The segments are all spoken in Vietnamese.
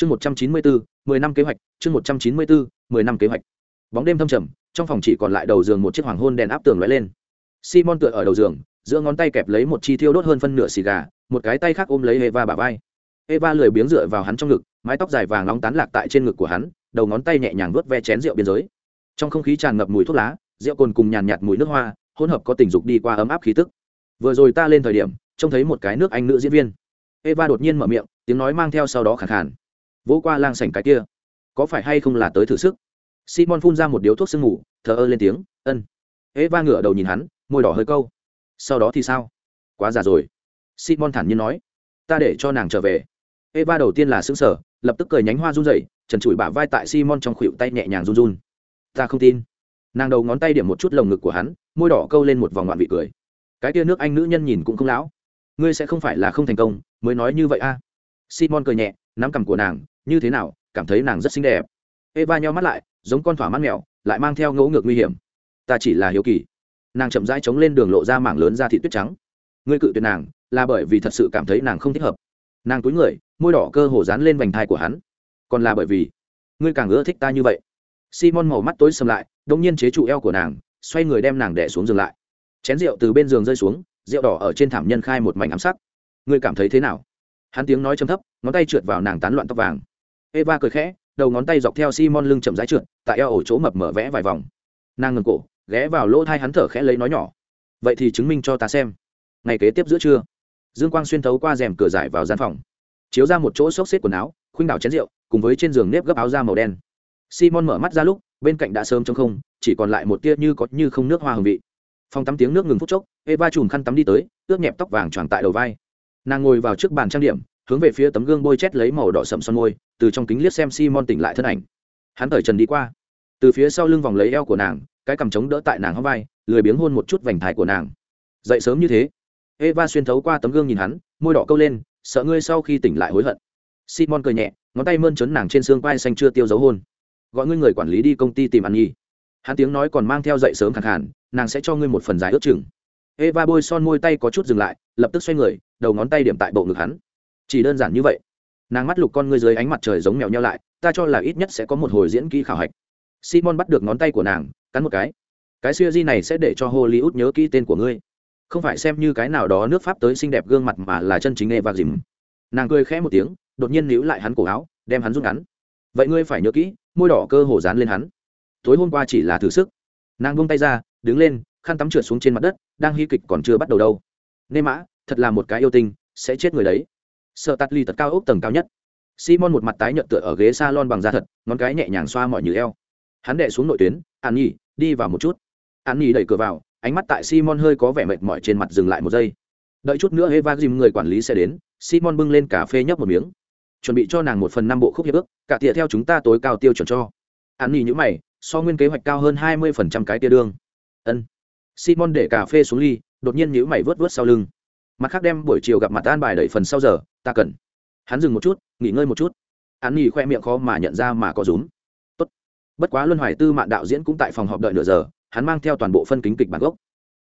chương một trăm chín mươi bốn mười năm kế hoạch, chương một trăm chín mươi bốn mười năm kế hoạch. Bóng đêm thâm trầm, trong phòng chỉ còn lại đầu giường một chiếc hoàng hôn đèn áp tường lóe lên. Simon tựa ở đầu giường, giữa ngón tay kẹp lấy một chi thiêu đốt hơn phân nửa xì gà, một cái tay khác ôm lấy eva bả vai. Eva lười biếng dựa vào hắn trong ngực, mái tóc dài vàng nóng tán lạc tại trên ngực của hắn, đầu ngón tay nhẹ nhàng vuốt ve chén rượu biên giới. Trong không khí tràn ngập mùi thuốc lá, rượu cồn cùng nhàn nhạt mùi nước hoa, hỗn hợp có tình dục đi qua ấm áp khí tức. Vừa rồi ta lên thời điểm, trông thấy một cái nước anh nữ diễn viên. Eva đột nhiên mở miệng, tiếng nói mang theo sau đó khẳng khàn vỗ qua lang sảnh cái kia. Có phải hay không là tới thử sức? Simon phun ra một điếu thuốc sương ngủ thờ ơ lên tiếng, ân. Eva ngửa đầu nhìn hắn, môi đỏ hơi câu. Sau đó thì sao? Quá già rồi. Simon thản nhiên nói. Ta để cho nàng trở về. Eva đầu tiên là xứng sở lập tức cười nhánh hoa run rẩy, trần trụi bả vai tại simon trong khuỵu tay nhẹ nhàng run run. Ta không tin. Nàng đầu ngón tay điểm một chút lồng ngực của hắn, môi đỏ câu lên một vòng ngoạn vị cười. Cái tia nước anh nữ nhân nhìn cũng không lão. Ngươi sẽ không phải là không thành công, mới nói như vậy a. Simon cười nhẹ, nắm cằm của nàng như thế nào, cảm thấy nàng rất xinh đẹp. Eva nheo mắt lại, giống con thỏa mắt mèo, lại mang theo ngỗ ngược nguy hiểm. Ta chỉ là hiếu kỳ. Nàng chậm rãi chống lên đường lộ ra mảng lớn ra thị tuyết trắng. Ngươi cự tuyệt nàng, là bởi vì thật sự cảm thấy nàng không thích hợp. Nàng túi người, môi đỏ cơ hồ dán lên vành thai của hắn. Còn là bởi vì, ngươi càng ưa thích ta như vậy. Simon màu mắt tối sầm lại đông nhiên chế trụ eo của nàng, xoay người đem nàng đẻ xuống giường lại. Chén rượu từ bên giường rơi xuống, rượu đỏ ở trên thảm nhân khai một mảnh ám sắc. Ngươi cảm thấy thế nào? Hắn tiếng nói chấm thấp, ngón tay trượt vào nàng tán loạn tóc vàng eva cười khẽ, đầu ngón tay dọc theo simon lưng chậm rãi trượt, tại eo ổ chỗ mập mở vẽ vài vòng. Nàng ngừng cổ, ghé vào lỗ thai hắn thở khẽ lấy nói nhỏ. Vậy thì chứng minh cho ta xem. Ngày kế tiếp giữa trưa. Dương quang xuyên thấu qua rèm cửa giải vào gian phòng. Chiếu ra một chỗ xốc xếp quần áo, khuynh đảo chén rượu, cùng với trên giường nếp gấp áo da màu đen. Simon mở mắt ra lúc, bên cạnh đã sớm trong không, chỉ còn lại một tia như có như không nước hoa hương vị. Phòng tắm tiếng nước ngừng phút chốc, eva chùm khăn tắm đi tới, ướt nhẹp tóc vàng tròn tại đầu vai. Nàng ngồi vào trước bàn trang điểm hướng về phía tấm gương bôi chét lấy màu đỏ sậm son môi, từ trong kính liếc xem simon tỉnh lại thân ảnh. Hắn thời trần đi qua. Từ phía sau lưng vòng lấy eo của nàng, cái cằm chống đỡ tại nàng hóc vai, lười biếng hôn một chút vành thái của nàng. Dậy sớm như thế, eva xuyên thấu qua tấm gương nhìn hắn, môi đỏ câu lên, sợ ngươi sau khi tỉnh lại hối hận. Simon cười nhẹ, ngón tay mơn trớn nàng trên xương quai xanh chưa tiêu dấu hôn. Gọi ngươi người quản lý đi công ty tìm ăn nhi. Hắn tiếng nói còn mang theo dậy sớm khẳng hẳn nàng sẽ cho ngươi một phần giải ước chừng. Eva bôi son môi tay có chút dừng lại, lập tức xoay người, đầu ngón tay điểm tại bộ ngực hắn chỉ đơn giản như vậy. Nàng mắt lục con ngươi dưới ánh mặt trời giống mèo nhau lại, ta cho là ít nhất sẽ có một hồi diễn kỹ khảo hạch. Simon bắt được ngón tay của nàng, cắn một cái. Cái siêu di này sẽ để cho hollywood nhớ kỹ tên của ngươi. Không phải xem như cái nào đó nước pháp tới xinh đẹp gương mặt mà là chân chính eva dìm nàng cười khẽ một tiếng, đột nhiên níu lại hắn cổ áo, đem hắn rút ngắn. Vậy ngươi phải nhớ kỹ, môi đỏ cơ hồ dán lên hắn. Tối hôm qua chỉ là thử sức. Nàng buông tay ra, đứng lên, khăn tắm trượt xuống trên mặt đất, đang hy kịch còn chưa bắt đầu đâu. Nên mã, thật là một cái yêu tinh, sẽ chết người đấy sợ tắt ly tật cao ốc tầng cao nhất. Simon một mặt tái nhợt tựa ở ghế s a lon bằng da thật, ngón cái nhẹ nhàng xoa mọi như eo. Hắn đệ xuống nội tuyến, an nhi, đi vào một chút. An nhi đẩy cửa vào, ánh mắt tại simon hơi có vẻ mệt mỏi trên mặt dừng lại một giây. Đợi chút nữa eva dìm người quản lý sẽ đến, simon bưng lên cà phê nhấp một miếng. Chuẩn bị cho nàng một phần năm bộ khúc hiệp ước, cả tỉa theo chúng ta tối cao tiêu chuẩn cho. An nhi nhữ mày, so nguyên kế hoạch cao hơn hai mươi phần trăm cái tia đương. Ân. Simon để cà phê xuống ly, đột nhiên nhữ mày vớt vớt sau lưng mặt khác đem buổi chiều gặp mặt an bài đẩy phần sau giờ, ta cần. Hắn dừng một chút, nghỉ ngơi một chút. Hắn nghỉ khoe miệng khó mà nhận ra mà có rúm. Tốt. bất quá luân hoài tư mạng đạo diễn cũng tại phòng họp đợi nửa giờ, hắn mang theo toàn bộ phân kính kịch bản gốc.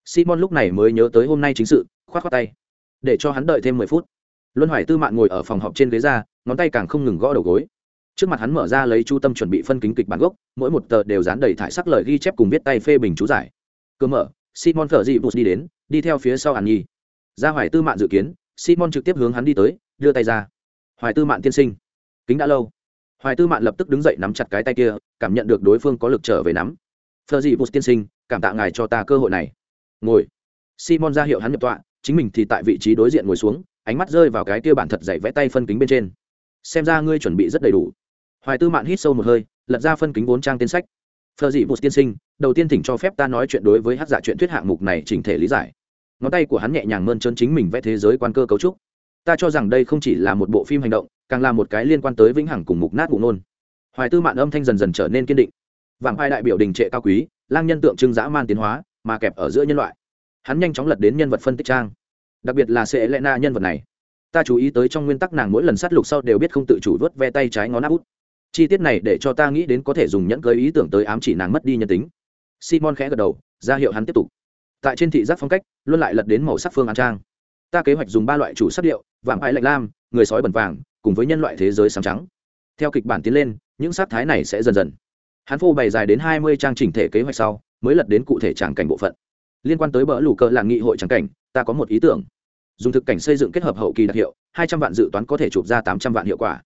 Simon lúc này mới nhớ tới hôm nay chính sự k h o á t khoác tay. Để cho hắn đợi thêm mười phút. Luân hoài tư mạng ngồi ở phòng họp trên ghế ra, ngón tay càng không ngừng gõ đầu gối. Trước mặt hắn mở ra lấy chu tâm chuẩn bị phân kính kịch bản gốc, mỗi một tờ đều dán đầy thải sắc lời ghi chép cùng viết tay phê bình chú giải. Cơ mở, simon thợ dị bụt đi đến, đi theo phía sau hàn nhi ra hoài tư mạng dự kiến, simon trực tiếp hướng hắn đi tới, đưa tay ra. Hoài tư mạng tiên sinh. Kính đã lâu. Hoài tư mạng lập tức đứng dậy nắm chặt cái tay kia, cảm nhận được đối phương có lực trở về nắm. Phờ dị bút tiên sinh, cảm tạ ngài cho ta cơ hội này. Ngồi. Simon ra hiệu hắn nhập tọa, chính mình thì tại vị trí đối diện ngồi xuống, ánh mắt rơi vào cái kia bản thật dạy vẽ tay phân kính bên trên. Xem ra ngươi chuẩn bị rất đầy đủ. Hoài tư mạng hít sâu một hơi, lật ra phân kính vốn trang tên sách. Phờ dị bút tiên sinh, đầu tiên thỉnh cho phép ta nói chuyện đối với hát giả chuyện thuyết hạng mục này chỉnh thể lý giải ngón tay của hắn nhẹ nhàng mơn trơn chính mình vẽ thế giới quan cơ cấu trúc. Ta cho rằng đây không chỉ là một bộ phim hành động, càng là một cái liên quan tới vĩnh hằng cùng mục nát vụ nôn hoài tư mạn âm thanh dần dần trở nên kiên định. Vàng hai đại biểu đình trệ cao quý, lang nhân tượng trưng dã man tiến hóa, mà kẹp ở giữa nhân loại. Hắn nhanh chóng lật đến nhân vật phân tích trang. Đặc biệt là sẽ lẽ na nhân vật này. Ta chú ý tới trong nguyên tắc nàng mỗi lần sát lục sau đều biết không tự chủ vớt ve tay trái ngón áp út. Chi tiết này để cho ta nghĩ đến có thể dùng nhẫn cưới ý tưởng tới ám chỉ nàng mất đi nhân tính. Simon khẽ gật đầu, ra hiệu hắn tiếp tục tại trên thị giác phong cách, luôn lại lật đến màu sắc phương an trang. Ta kế hoạch dùng ba loại chủ sắc điệu, vàng ái lạnh lam, người sói bẩn vàng, cùng với nhân loại thế giới sáng trắng. Theo kịch bản tiến lên, những sắc thái này sẽ dần dần. Hắn phô bày dài đến hai mươi trang chỉnh thể kế hoạch sau, mới lật đến cụ thể tràng cảnh bộ phận. Liên quan tới bỡ lù cờ làng nghị hội tràng cảnh, ta có một ý tưởng. Dùng thực cảnh xây dựng kết hợp hậu kỳ đặc hiệu, hai trăm vạn dự toán có thể chụp ra tám trăm vạn hiệu quả.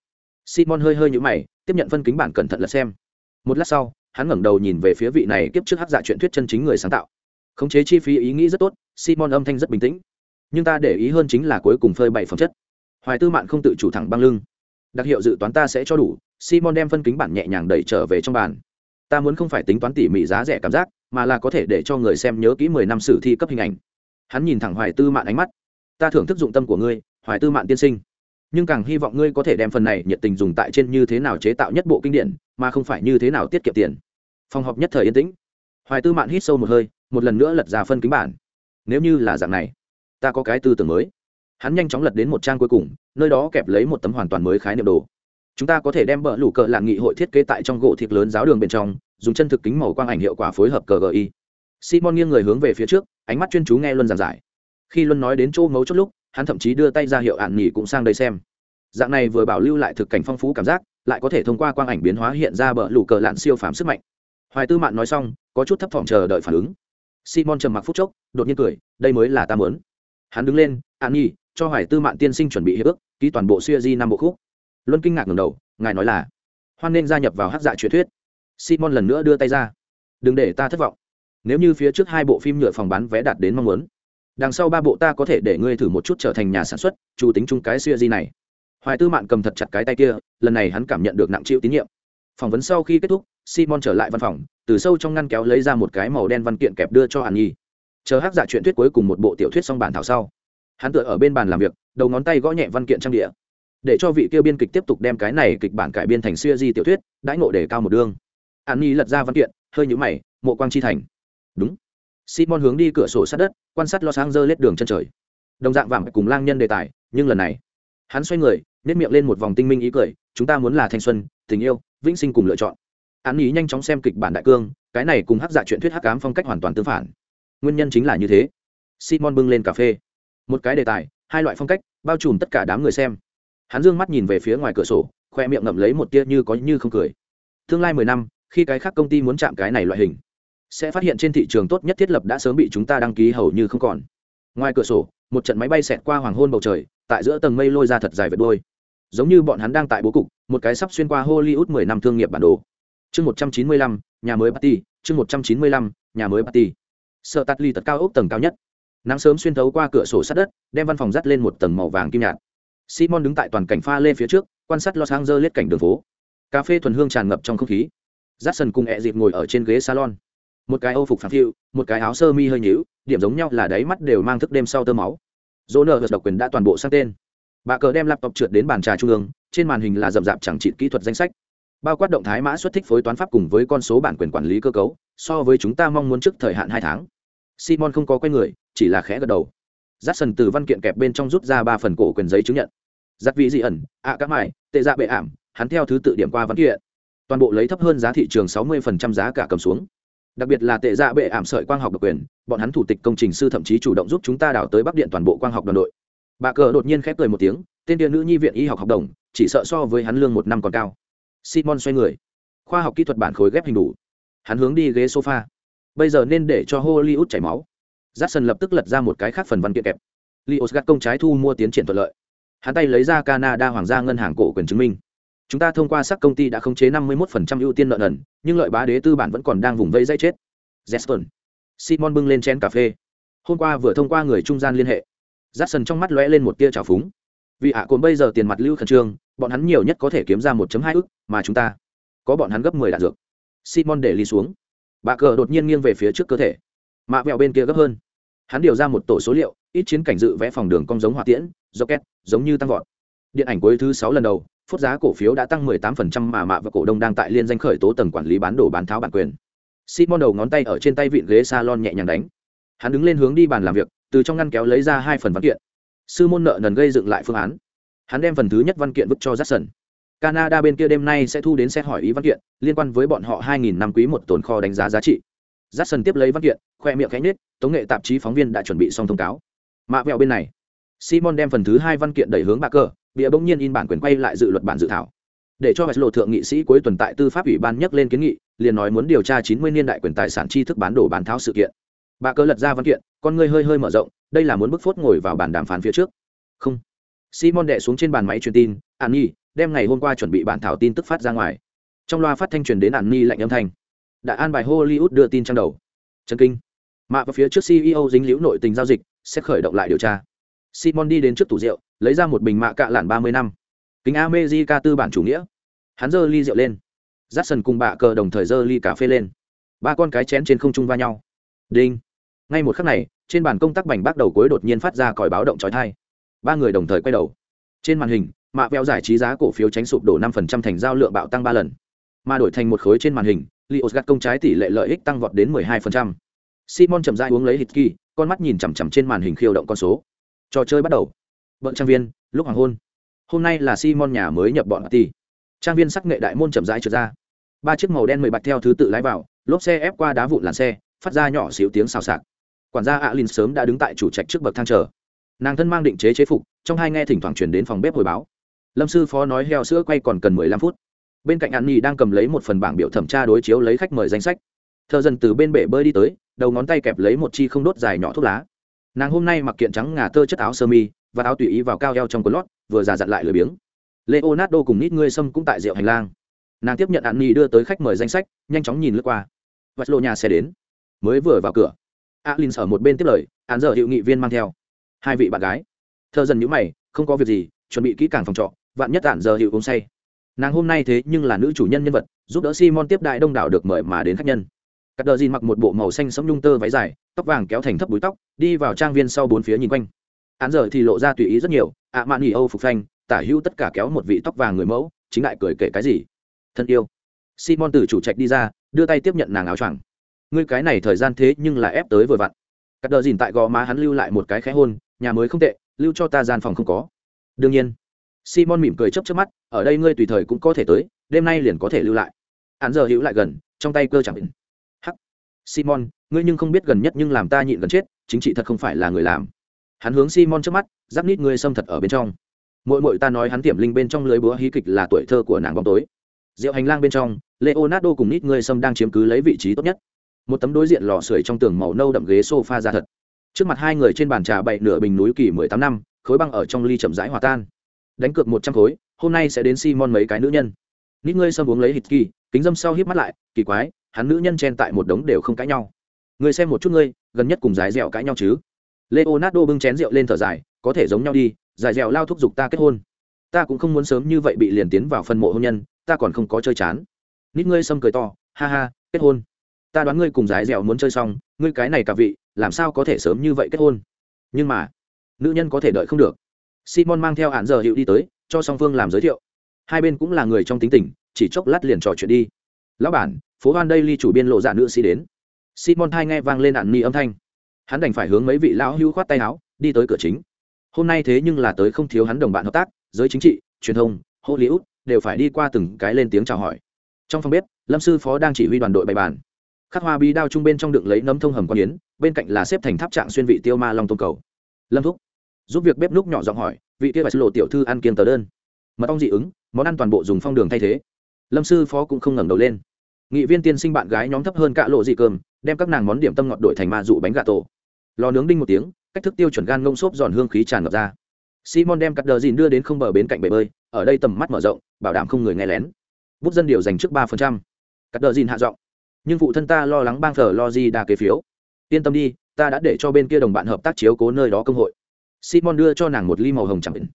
Simon hơi hơi nhũ mày, tiếp nhận phân kính bản cẩn thận lật xem. Một lát sau, hắn ngẩng đầu nhìn về phía vị này tiếp trước hát dạ chuyện thuyết chân chính người sáng tạo khống chế chi phí ý nghĩ rất tốt, simon âm thanh rất bình tĩnh. Nhưng ta để ý hơn chính là cuối cùng phơi bày phẩm chất. Hoài tư mạn không tự chủ thẳng băng lưng. Đặc hiệu dự toán ta sẽ cho đủ, simon đem phân kính bản nhẹ nhàng đẩy trở về trong bàn. Ta muốn không phải tính toán tỉ mỉ giá rẻ cảm giác, mà là có thể để cho người xem nhớ kỹ mười năm sử thi cấp hình ảnh. Hắn nhìn thẳng hoài tư mạn ánh mắt. Ta thưởng thức dụng tâm của ngươi, hoài tư mạn tiên sinh. Nhưng càng hy vọng ngươi có thể đem phần này nhiệt tình dùng tại trên như thế nào chế tạo nhất bộ kinh điển, mà không phải như thế nào tiết kiệm tiền. Phòng họp nhất thời yên tĩnh. Hoài tư mạn hít sâu một hơi một lần nữa lật ra phân kính bản. Nếu như là dạng này, ta có cái tư tưởng mới. Hắn nhanh chóng lật đến một trang cuối cùng, nơi đó kẹp lấy một tấm hoàn toàn mới khái niệm đồ. Chúng ta có thể đem bờ lũ cờ làng nghị hội thiết kế tại trong gỗ thịt lớn giáo đường bên trong, dùng chân thực kính màu quang ảnh hiệu quả phối hợp cờ gi simon nghiêng người hướng về phía trước, ánh mắt chuyên chú nghe luân giảng giải. Khi luân nói đến chỗ ngấu chốt lúc, hắn thậm chí đưa tay ra hiệu ạn nghỉ cũng sang đây xem. Dạng này vừa bảo lưu lại thực cảnh phong phú cảm giác, lại có thể thông qua quang ảnh biến hóa hiện ra bờ lũ cờ lạn siêu phàm sức mạnh. Hoài tư mạn nói xong, có chút thấp thỏm chờ đợi phản ứng simon trầm mặc phút chốc, đột nhiên cười, đây mới là ta mớn hắn đứng lên, an nhi, cho hoài tư mạn tiên sinh chuẩn bị hiệp ước, ký toàn bộ siêu di năm bộ khúc. Luân kinh ngạc ngầm đầu, ngài nói là hoan nên gia nhập vào hát dạ truyền thuyết. Simon lần nữa đưa tay ra. Đừng để ta thất vọng. Nếu như phía trước hai bộ phim nhựa phòng bán vé đạt đến mong muốn, đằng sau ba bộ ta có thể để ngươi thử một chút trở thành nhà sản xuất, chủ tính chung cái siêu di này. Hoài tư mạn cầm thật chặt cái tay kia, lần này hắn cảm nhận được nặng chịu tín nhiệm. Phỏng vấn sau khi kết thúc, simon trở lại văn phòng từ sâu trong ngăn kéo lấy ra một cái màu đen văn kiện kẹp đưa cho hàn nhi. Chờ hát giả dạ chuyện thuyết cuối cùng một bộ tiểu thuyết xong bản thảo sau, hắn tựa ở bên bàn làm việc, đầu ngón tay gõ nhẹ văn kiện trang địa để cho vị kia biên kịch tiếp tục đem cái này kịch bản cải biên thành siêu di tiểu thuyết, đãi ngộ để cao một đương hàn nhi lật ra văn kiện, hơi nhũ mày, mộ quang chi thành. Đúng. Simon hướng đi cửa sổ sát đất, quan sát lo sáng dơ lết đường chân trời. Đồng dạng vàng cùng lang nhân đề tài, nhưng lần này, hắn xoay người nếp miệng lên một vòng tinh minh ý cười, chúng ta muốn là thanh xuân, tình yêu, vĩnh sinh cùng lựa chọn án ý nhanh chóng xem kịch bản đại cương, cái này cùng hắc dạ chuyện thuyết hắc cám phong cách hoàn toàn tương phản. Nguyên nhân chính là như thế. Simon bưng lên cà phê. Một cái đề tài, hai loại phong cách, bao trùm tất cả đám người xem. Hắn dương mắt nhìn về phía ngoài cửa sổ, khoe miệng ngậm lấy một tia như có như không cười. Tương lai mười năm, khi cái khác công ty muốn chạm cái này loại hình, sẽ phát hiện trên thị trường tốt nhất thiết lập đã sớm bị chúng ta đăng ký hầu như không còn. Ngoài cửa sổ, một trận máy bay xẹt qua hoàng hôn bầu trời, tại giữa tầng mây lôi ra thật dài vệt đôi giống như bọn hắn đang tại bố cục, một cái sắp xuyên qua hollywood mười năm thương nghiệp bản đồ chương một trăm chín mươi lăm, nhà mới party, chương một trăm chín mươi lăm, nhà mới party. Sợ tắt ly tật cao ốc tầng cao nhất. Nắng sớm xuyên thấu qua cửa sổ sát đất, đem văn phòng dắt lên một tầng màu vàng kim nhạt. Simon đứng tại toàn cảnh pha lê phía trước, quan sát los angeles cảnh đường phố. Cà phê thuần hương tràn ngập trong không khí. J cùng ẹ dịp ngồi ở trên ghế salon. Một cái âu phục phản phiu, một cái áo sơ mi hơi nhíu, điểm giống nhau là đáy mắt đều mang thức đêm sau tơ máu. Dỗ nợ độc quyền đã toàn bộ sang tên. Bà cờ đem laptop trượt đến bàn trà trung ương, trên màn hình là rậm rạp chẳng trị kỹ thuật danh sách bao quát động thái mã xuất thích phối toán pháp cùng với con số bản quyền quản lý cơ cấu, so với chúng ta mong muốn trước thời hạn hai tháng. Simon không có quay người, chỉ là khẽ gật đầu. J a c k s o n từ văn kiện kẹp bên trong rút ra ba phần cổ quyền giấy chứng nhận. Giặc vị dị ẩn, ạ à các mải, tệ dạ bệ ảm, hắn theo thứ tự điểm qua văn kiện. Toàn bộ lấy thấp hơn giá thị trường sáu mươi giá cả cầm xuống. Đặc biệt là tệ dạ bệ ảm sợi quang học độc quyền, bọn hắn thủ tịch công trình sư thậm chí chủ động giúp chúng ta đảo tới bắc điện toàn bộ quang học đoàn đội. Bà cờ đột nhiên khép cười một tiếng, tên điện nữ nhi viện y học học đồng, chỉ sợ so với hắn lương một năm còn cao simon xoay người. Khoa học kỹ thuật bản khối ghép hình đủ. Hắn hướng đi ghế sofa. Bây giờ nên để cho hollywood chảy máu. Jackson lập tức lật ra một cái khác phần văn kiện kẹp. Lios gắt công trái thu mua tiến triển thuận lợi. Hắn tay lấy ra canada hoàng gia ngân hàng cổ quyền chứng minh. Chúng ta thông qua sắc công ty đã khống chế 51% ưu tiên nợ nần nhưng lợi bá đế tư bản vẫn còn đang vùng vây dây chết. Jackson, simon bưng lên chén cà phê. Hôm qua vừa thông qua người trung gian liên hệ. Jackson trong mắt lóe lên một tia trào phúng. Vì ạ à cồn bây giờ tiền mặt lưu khẩn trương bọn hắn nhiều nhất có thể kiếm ra 1.2 ức, mà chúng ta có bọn hắn gấp 10 đạn dược. Simon để ly xuống. Bà cờ đột nhiên nghiêng về phía trước cơ thể. Mạ vẹo bên kia gấp hơn. Hắn điều ra một tổ số liệu, ít chiến cảnh dự vẽ phòng đường cong giống hỏa tiễn, rocket, giống như tăng vọt. Điện ảnh cuối thứ sáu lần đầu phút giá cổ phiếu đã tăng 18% mà mạ và cổ đông đang tại liên danh khởi tố tầng quản lý bán đồ bán tháo bản quyền. Simon đầu ngón tay ở trên tay vịn ghế salon nhẹ nhàng đánh. Hắn đứng lên hướng đi bàn làm việc, từ trong ngăn kéo lấy ra hai phần văn kiện. Sư môn nợ nần gây dựng lại phương án hắn đem phần thứ nhất văn kiện vứt cho jackson. Canada bên kia đêm nay sẽ thu đến xét hỏi ý văn kiện, liên quan với bọn họ 2.000 năm quý một tồn kho đánh giá giá trị. Jackson tiếp lấy văn kiện, khoe miệng cánh nết tống nghệ tạp chí phóng viên đã chuẩn bị xong thông cáo. Mạ vẹo bên này. Simon đem phần thứ hai văn kiện đẩy hướng bà cơ bịa bỗng nhiên in bản quyền quay lại dự luật bản dự thảo. Để cho lộ thượng nghị sĩ cuối tuần tại tư pháp ủy ban nhắc lên kiến nghị, liền nói muốn điều tra chín mươi niên đại quyền tài sản tri thức bán đổ bán tháo sự kiện. Bà cơ lật ra văn kiện, con ngươi hơi hơi mở rộng, đây là muốn bức phốt ngồi vào bàn đàm phán phía trước. Không simon đệ xuống trên bàn máy truyền tin an nhi đem ngày hôm qua chuẩn bị bản thảo tin tức phát ra ngoài. Trong loa phát thanh truyền đến an nhi lạnh âm thanh. Đã an bài hollywood đưa tin trang đầu. Trần kinh. Mạ và phía trước ceo dính liễu nội tình giao dịch, sẽ khởi động lại điều tra. Simon đi đến trước tủ rượu, lấy ra một bình mạ cạ lạn ba mươi năm. Kính ca tư bản chủ nghĩa. Hắn giơ ly rượu lên. J a cùng bạ cờ đồng thời giơ ly cà phê lên. Ba con cái chén trên không trung va nhau. Đinh. Ngay một khắc này, trên bàn công tác bành bác đầu cuối đột nhiên phát ra còi báo động trói thai ba người đồng thời quay đầu. Trên màn hình, mạ veo giải trí giá cổ phiếu tránh sụp đổ năm phần trăm thành giao lượng bạo tăng ba lần. Mà đổi thành một khối trên màn hình, lios gắt công trái tỷ lệ lợi ích tăng vọt đến mười hai phần trăm. Simon chậm dai uống lấy hít kỳ con mắt nhìn chằm chằm trên màn hình khiêu động con số. Trò chơi bắt đầu. Vợ trang viên, lúc hoàng hôn. Hôm nay là simon nhà mới nhập bọn ti trang viên sắc nghệ đại môn chậm rãi trượt ra. Ba chiếc màu đen mười bạch theo thứ tự lái vào, lốp xe ép qua đá vụn làn xe, phát ra nhỏ xíu tiếng xào xạc. Quản gia alin sớm đã đứng tại chủ trạch trước bậc thang chờ nàng thân mang định chế chế phục, trong hai nghe thỉnh thoảng chuyển đến phòng bếp hồi báo. Lâm sư phó nói heo sữa quay còn cần mười lăm phút. Bên cạnh an nhi đang cầm lấy một phần bảng biểu thẩm tra đối chiếu lấy khách mời danh sách. Thợ dần từ bên bể bơi đi tới, đầu ngón tay kẹp lấy một chi không đốt dài nhỏ thuốc lá. Nàng hôm nay mặc kiện trắng ngà tơ chất áo sơ mi, và áo tùy ý vào cao eo trong quần lót, vừa già dặn lại lười biếng. Leonardo cùng nít ngươi sâm cũng tại rượu hành lang. Nàng tiếp nhận an nhi đưa tới khách mời danh sách, nhanh chóng nhìn lướt qua. Vạch lộ nhà xe đến. Mới vừa vào cửa. Alin ở một bên tiếp lời án giờ hiệu nghị viên mang theo hai vị bạn gái. Thợ dần nhữ mày, không có việc gì, chuẩn bị kỹ càng phòng trọ, vạn nhất tản giờ hiệu uống say. Nàng hôm nay thế nhưng là nữ chủ nhân nhân vật, giúp đỡ simon tiếp đại đông đảo được mời mà đến khách nhân. Cắt đờ dìn mặc một bộ màu xanh sẫm nhung tơ váy dài, tóc vàng kéo thành thấp búi tóc, đi vào trang viên sau bốn phía nhìn quanh. Án giờ thì lộ ra tùy ý rất nhiều, ạ mạn nghỉ âu phục phanh, tả hữu tất cả kéo một vị tóc vàng người mẫu, chính lại cười kể cái gì? Thân yêu. Simon từ chủ trạch đi ra, đưa tay tiếp nhận nàng áo choàng. Ngươi cái này thời gian thế nhưng là ép tới vừa vặn. Cắt đờ dìn tại gò má hắn lưu lại một cái khẽ hôn nhà mới không tệ, lưu cho ta gian phòng không có. Đương nhiên. Simon mỉm cười chấp chớp mắt, ở đây ngươi tùy thời cũng có thể tới, đêm nay liền có thể lưu lại. Hắn giờ hữu lại gần, trong tay cơ chẳng định. Hắc. Simon, ngươi nhưng không biết gần nhất nhưng làm ta nhịn gần chết, chính trị thật không phải là người làm. Hắn hướng simon trước mắt, giáp nít ngươi xâm thật ở bên trong. Mỗi mỗi ta nói hắn tiềm linh bên trong lưới búa hí kịch là tuổi thơ của nàng bóng tối. Rượu hành lang bên trong, leonardo cùng nít ngươi xâm đang chiếm cứ lấy vị trí tốt nhất. Một tấm đối diện lò sưởi trong tường màu nâu đậm ghế sofa ra thật trước mặt hai người trên bàn trà bậy nửa bình núi kỳ mười tám năm, khối băng ở trong ly chậm rãi hòa tan. Đánh cược một trăm khối, hôm nay sẽ đến simon mấy cái nữ nhân. Nít ngươi xâm uống lấy hít kỳ, kính dâm sau híp mắt lại, kỳ quái, hắn nữ nhân chen tại một đống đều không cãi nhau. Ngươi xem một chút ngươi, gần nhất cùng dài dẻo cãi nhau chứ? Leonardo bưng chén rượu lên thở dài, có thể giống nhau đi dài dẻo lao thúc giục ta kết hôn. Ta cũng không muốn sớm như vậy bị liền tiến vào phân mộ hôn nhân, ta còn không có chơi chán. Nít ngươi xâm cười to, ha ha, kết hôn ta đoán ngươi cùng giải dẻo muốn chơi xong, ngươi cái này cả vị, làm sao có thể sớm như vậy kết hôn? Nhưng mà, nữ nhân có thể đợi không được. Simon mang theo hạn giờ hiệu đi tới, cho song phương làm giới thiệu. Hai bên cũng là người trong tính tình, chỉ chốc lát liền trò chuyện đi. Lão bản, phố hoan đây ly chủ biên lộ dạ nữ sĩ đến. Simon thai nghe vang lên ạn ni âm thanh. Hắn đành phải hướng mấy vị lão hưu khoát tay áo, đi tới cửa chính. Hôm nay thế nhưng là tới không thiếu hắn đồng bạn hợp tác, giới chính trị, truyền thông, hollywood, đều phải đi qua từng cái lên tiếng chào hỏi. Trong phòng bếp, lâm sư phó đang chỉ huy đoàn đội bày bàn khắc hoa bí đao trung bên trong đựng lấy nấm thông hầm con yến, bên cạnh là xếp thành tháp trạng xuyên vị tiêu ma long tôm cầu. Lâm thúc, giúp việc bếp núc nhỏ giọng hỏi, vị kia phải lộ tiểu thư ăn kiêng tờ đơn. Mật ong dị ứng, món ăn toàn bộ dùng phong đường thay thế. Lâm sư phó cũng không ngẩng đầu lên. Nghị viên tiên sinh bạn gái nhóm thấp hơn cả lộ dị cơm, đem các nàng món điểm tâm ngọt đổi thành ma dụ bánh gà tổ. Lò nướng đinh một tiếng, cách thức tiêu chuẩn gan ngông xốp giòn hương khí tràn ngập ra. Simon đem cắt đờ dìn đưa đến không bờ bến cạnh bể bơi, ở đây tầm mắt mở rộng, bảo đảm không người nghe lén. Bút dân điều dành trước ba phần trăm. Cắt đờ dìn hạ giọng nhưng phụ thân ta lo lắng bang thờ lo gì đa kế phiếu. Yên tâm đi, ta đã để cho bên kia đồng bạn hợp tác chiếu cố nơi đó công hội. Simon đưa cho nàng một ly màu hồng chẳng định.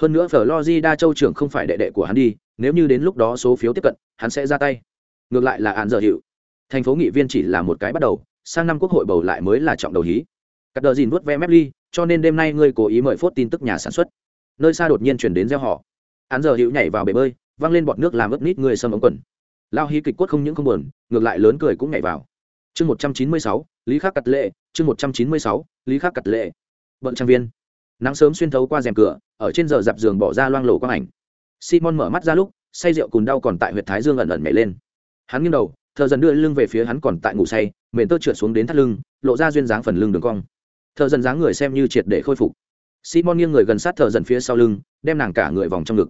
Hơn nữa phở lo di đa châu trưởng không phải đệ đệ của hắn đi, nếu như đến lúc đó số phiếu tiếp cận, hắn sẽ ra tay. Ngược lại là án dở hiệu thành phố nghị viên chỉ là một cái bắt đầu, sang năm quốc hội bầu lại mới là trọng đầu hí. Cắt đờ dìn vuốt ve mép ly, cho nên đêm nay ngươi cố ý mời phốt tin tức nhà sản xuất. Nơi xa đột nhiên chuyển đến gieo họ. Án giờ hữu nhảy vào bể bơi, văng lên bọt nước làm ướt nít người sâm ống quần lao hí kịch quất không những không buồn, ngược lại lớn cười cũng nhảy vào. Chương một trăm chín mươi sáu, lý khắc cặt lệ, chương một trăm chín mươi sáu, lý khắc cặt lệ. Bận trang viên. Nắng sớm xuyên thấu qua rèm cửa, ở trên giờ dạp giường bỏ ra loang lổ quang ảnh. Simon mở mắt ra lúc, say rượu cùn đau còn tại huyệt thái dương ẩn ẩn nhảy lên. Hắn nghiêng đầu thợ dần đưa lưng về phía hắn còn tại ngủ say, mền tơ trượt xuống đến thắt lưng, lộ ra duyên dáng phần lưng đường cong. Thợ dần dáng người xem như triệt để khôi phục. Simon nghiêng người gần sát thợ dần phía sau lưng, đem nàng cả người vòng trong ngực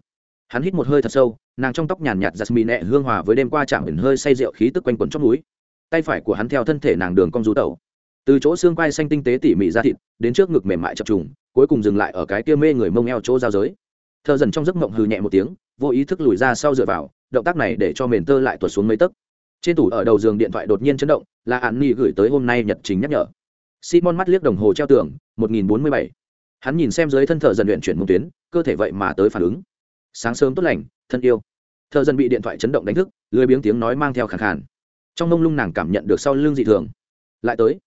hắn hít một hơi thật sâu, nàng trong tóc nhàn nhạt giặt mì nẹ hương hòa với đêm qua chạm ẩn hơi say rượu khí tức quanh quẩn chót núi tay phải của hắn theo thân thể nàng đường cong rú tẩu. Từ chỗ xương quai xanh tinh tế tỉ mỉ ra thịt, đến trước ngực mềm mại chập trùng, cuối cùng dừng lại ở cái kia mê người mông eo chỗ giao giới. Thợ dần trong giấc mộng hừ nhẹ một tiếng, vô ý thức lùi ra sau dựa vào, động tác này để cho mền tơ lại tuột xuống mấy tấc. Trên tủ ở đầu giường điện thoại đột nhiên chấn động, là hạn nghi gửi tới hôm nay nhật trình nhắc nhở. Simon mắt liếc đồng hồ treo tường, một nghìn bốn mươi bảy. Hắn nhìn xem dưới thân thợ dần luyện chuyển mông tuyến, cơ thể vậy mà tới phản ứng sáng sớm tốt lành, thân yêu. Thợ dần bị điện thoại chấn động đánh thức, lười biếng tiếng nói mang theo khẳng khàn. Trong mông lung nàng cảm nhận được sau lưng dị thường. Lại tới.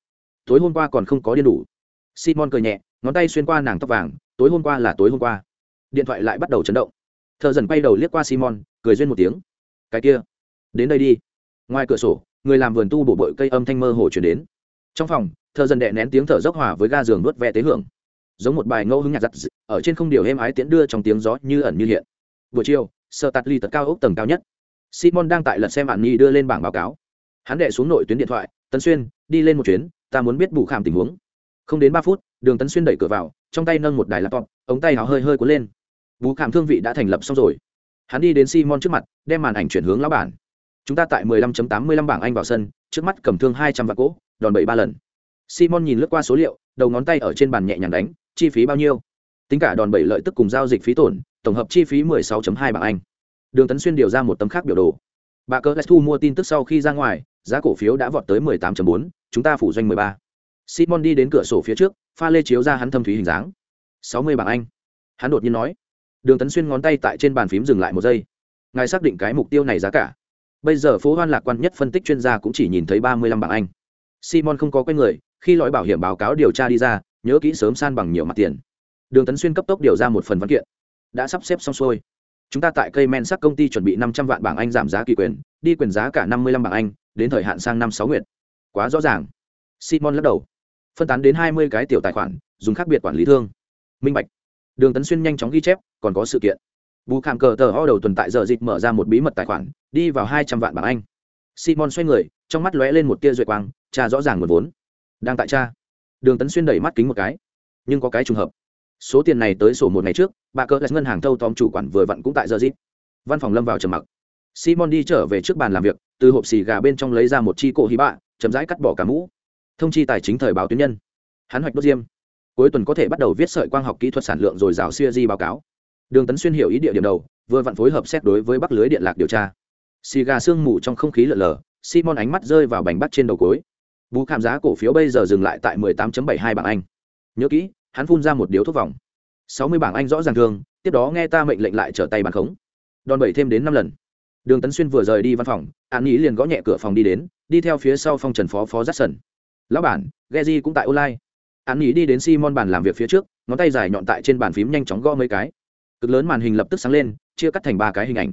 Tối hôm qua còn không có điên đủ. Simon cười nhẹ, ngón tay xuyên qua nàng tóc vàng, tối hôm qua là tối hôm qua. Điện thoại lại bắt đầu chấn động. Thợ dần quay đầu liếc qua simon, cười duyên một tiếng. Cái kia. Đến đây đi. Ngoài cửa sổ, người làm vườn tu bổ bội cây âm thanh mơ hồ chuyển đến. Trong phòng, thợ dần đệ nén tiếng thở dốc hòa với ga giường nuốt ve tế hưởng. Giống một bài ngẫu hứng nhạc giặt ở trên không điều êm ái tiễn đưa trong tiếng gió như ẩn như hiện buổi chiều sợ tạt ly tật cao ốc tầng cao nhất. Simon đang tại lật xem ạn nhi đưa lên bảng báo cáo. Hắn đệ xuống nội tuyến điện thoại, tấn xuyên, đi lên một chuyến, ta muốn biết bù khảm tình huống. Không đến ba phút, đường tấn xuyên đẩy cửa vào, trong tay nâng một đài laptop, ống tay háo hơi hơi cuốn lên. Bù khảm thương vị đã thành lập xong rồi. Hắn đi đến simon trước mặt, đem màn ảnh chuyển hướng lão bản. Chúng ta tại 15.85 bảng anh vào sân, trước mắt cầm thương 200 vạn cỗ, đòn bẩy ba lần. Simon nhìn lướt qua số liệu, đầu ngón tay ở trên bàn nhẹ nhàng đánh, chi phí bao nhiêu? Tính cả đòn bẩy lợi tức cùng giao dịch phí tổn tổng hợp chi phí 16.2 bảng anh. Đường tấn xuyên điều ra một tấm khác biểu đồ. Bà cơ thu mua tin tức sau khi ra ngoài giá cổ phiếu đã vọt tới 18.4, chúng ta phủ doanh 13. simon đi đến cửa sổ phía trước pha lê chiếu ra hắn thâm thúy hình dáng. 60 bảng anh. Hắn đột nhiên nói. Đường tấn xuyên ngón tay tại trên bàn phím dừng lại một giây. Ngài xác định cái mục tiêu này giá cả. Bây giờ phố hoan lạc quan nhất phân tích chuyên gia cũng chỉ nhìn thấy ba mươi lăm bảng anh. Simon không có quen người khi lõi bảo hiểm báo cáo điều tra đi ra nhớ kỹ sớm san bằng nhiều mặt tiền đường tấn xuyên cấp tốc điều ra một phần văn kiện. Đã sắp xếp xong xuôi. Chúng ta tại cây men sắc công ty chuẩn bị năm trăm vạn bảng anh giảm giá kỳ quyền, đi quyền giá cả năm mươi lăm bảng anh, đến thời hạn sang năm sáu nguyện quá rõ ràng. Simon lắc đầu. Phân tán đến hai mươi cái tiểu tài khoản, dùng khác biệt quản lý thương. Minh bạch. Đường tấn xuyên nhanh chóng ghi chép, còn có sự kiện. Bù khảm cờ tờ ho đầu tuần tại giờ dịch mở ra một bí mật tài khoản, đi vào hai trăm vạn bảng anh. Simon xoay người, trong mắt lóe lên một tia duệ quang cha rõ ràng nguồn vốn. Đang tại cha đường tấn xuyên đẩy mắt kính một cái. Nhưng có cái trùng hợp số tiền này tới sổ một ngày trước, bà cỡ ngân hàng thâu tóm chủ quản vừa vặn cũng tại giờ dịp. Văn phòng lâm vào trầm mặc. Simon đi trở về trước bàn làm việc, từ hộp xì gà bên trong lấy ra một chi cổ hí bạ chậm rãi cắt bỏ cả mũ. Thông chi tài chính thời báo tuyến nhân. Hắn hoạch đốt diêm. Cuối tuần có thể bắt đầu viết sợi quang học kỹ thuật sản lượng rồi rào xuya di báo cáo. Đường tấn xuyên hiểu ý địa điểm đầu, vừa vặn phối hợp xét đối với bắc lưới điện lạc điều tra. Xì gà sương mù trong không khí lợn lờ, simon ánh mắt rơi vào bành bắt trên đầu cối bú khảm giá cổ phiếu bây giờ dừng lại tại 18.72 bảng anh. Nhớ kỹ hắn phun ra một điếu thuốc vòng. 60 bảng anh rõ ràng thường tiếp đó nghe ta mệnh lệnh lại trở tay bàn khống. Đòn bẩy thêm đến năm lần. Đường tấn xuyên vừa rời đi văn phòng, an ý liền gõ nhẹ cửa phòng đi đến, đi theo phía sau phong trần phó phó giắt sần. Lão bản ghe cũng tại online. An ý đi đến simon bàn làm việc phía trước, ngón tay dài nhọn tại trên bàn phím nhanh chóng gõ mấy cái. Cực lớn màn hình lập tức sáng lên, chia cắt thành ba cái hình ảnh.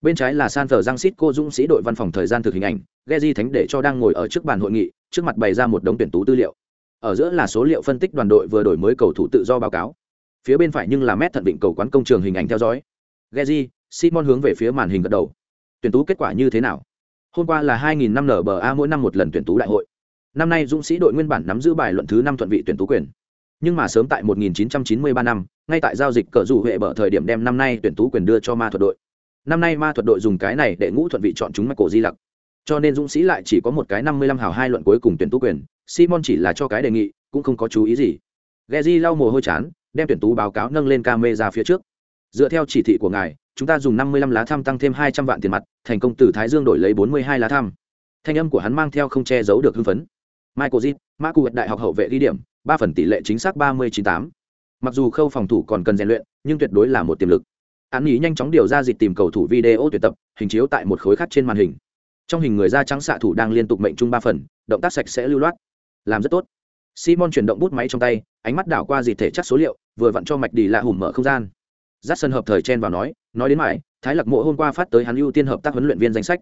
Bên trái là san thờ giang xít cô dũng sĩ đội văn phòng thời gian thực hình ảnh ghe di thánh để cho đang ngồi ở trước bàn hội nghị, trước mặt bày ra một đống tuyển tú tư liệu ở giữa là số liệu phân tích đoàn đội vừa đổi mới cầu thủ tự do báo cáo. Phía bên phải nhưng là mét thận định cầu quán công trường hình ảnh theo dõi. Ghe simon hướng về phía màn hình gật đầu. Tuyển tú kết quả như thế nào? Hôm qua là 2.000 năm nba mỗi năm một lần tuyển tú đại hội. Năm nay dũng sĩ đội nguyên bản nắm giữ bài luận thứ năm thuận vị tuyển tú quyền. Nhưng mà sớm tại 1993 năm, ngay tại giao dịch cờ rủ huệ bở thời điểm đem năm nay tuyển tú quyền đưa cho ma thuật đội. Năm nay ma thuật đội dùng cái này để ngũ thuận vị chọn chúng mắc cổ di lặc. Cho nên dũng sĩ lại chỉ có một cái năm mươi lăm hào hai luận cuối cùng tuyển tú quyền simon chỉ là cho cái đề nghị, cũng không có chú ý gì. Geji lau mồ hôi chán, đem tuyển tú báo cáo nâng lên camera ra phía trước. Dựa theo chỉ thị của ngài, chúng ta dùng năm mươi lăm lá thăm tăng thêm hai trăm vạn tiền mặt, thành công từ thái dương đổi lấy bốn mươi hai lá thăm thanh âm của hắn mang theo không che giấu được hưng phấn. Michael zip mã cụ đại học hậu vệ ghi điểm, ba phần tỷ lệ chính xác ba mươi chín tám. Mặc dù khâu phòng thủ còn cần rèn luyện, nhưng tuyệt đối là một tiềm lực. Hắn nghĩ nhanh chóng điều ra dịch tìm cầu thủ video tuyển tập, hình chiếu tại một khối khác trên màn hình. Trong hình người da trắng xạ thủ đang liên tục mệnh chung ba phần, động tác sạch sẽ lưu loát làm rất tốt. Simon chuyển động bút máy trong tay, ánh mắt đảo qua dịp thể chắc số liệu, vừa vặn cho mạch đi lạ hùm mở không gian. Giắt sân hợp thời chen vào nói nói đến mãi, thái lạc mộ hôm qua phát tới hắn ưu tiên hợp tác huấn luyện viên danh sách.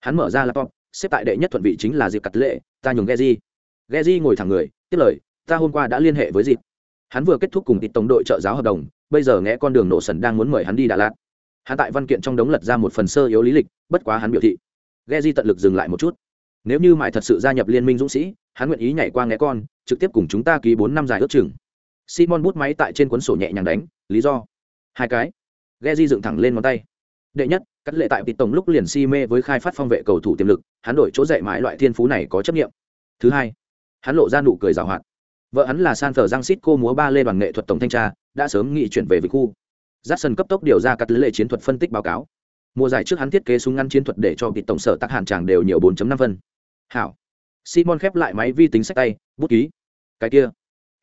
Hắn mở ra laptop, xếp tại đệ nhất thuận vị chính là dịp cặt lệ, ta nhường Geji. Geji ngồi thẳng người, tiếp lời, ta hôm qua đã liên hệ với dịp hắn vừa kết thúc cùng tịt tổng đội trợ giáo hợp đồng, bây giờ nghe con đường nổ sần đang muốn mời hắn đi đà lạt. Hắn tại văn kiện trong đống lật ra một phần sơ yếu lý lịch, bất quá hắn biểu thị. Ghe di tận lực dừng lại một chút. Nếu như mãi thật sự gia nhập liên minh dũng sĩ hắn nguyện ý nhảy qua nghe con, trực tiếp cùng chúng ta ký bốn năm dài ước chừng. Simon bút máy tại trên cuốn sổ nhẹ nhàng đánh, lý do. Hai cái. Ghe di dựng thẳng lên ngón tay. Đệ nhất, cắt lệ tại tịt tổng lúc liền si mê với khai phát phong vệ cầu thủ tiềm lực, hắn đổi chỗ dạy mãi loại thiên phú này có chấp nghiệm. Thứ hai, hắn lộ ra nụ cười rào hoạt. Vợ hắn là san thờ giang xít cô múa ba lê đoàn nghệ thuật tổng thanh tra, đã sớm nghị chuyển về vị khu. Giáp cấp tốc điều ra các lệ chiến thuật phân tích báo cáo. Mùa giải trước hắn thiết kế súng ngắn chiến thuật để cho vị tổng sở tắc hạn tràng đều nhiều 4.5 phân. Hảo simon khép lại máy vi tính sách tay, bút ký. Cái kia.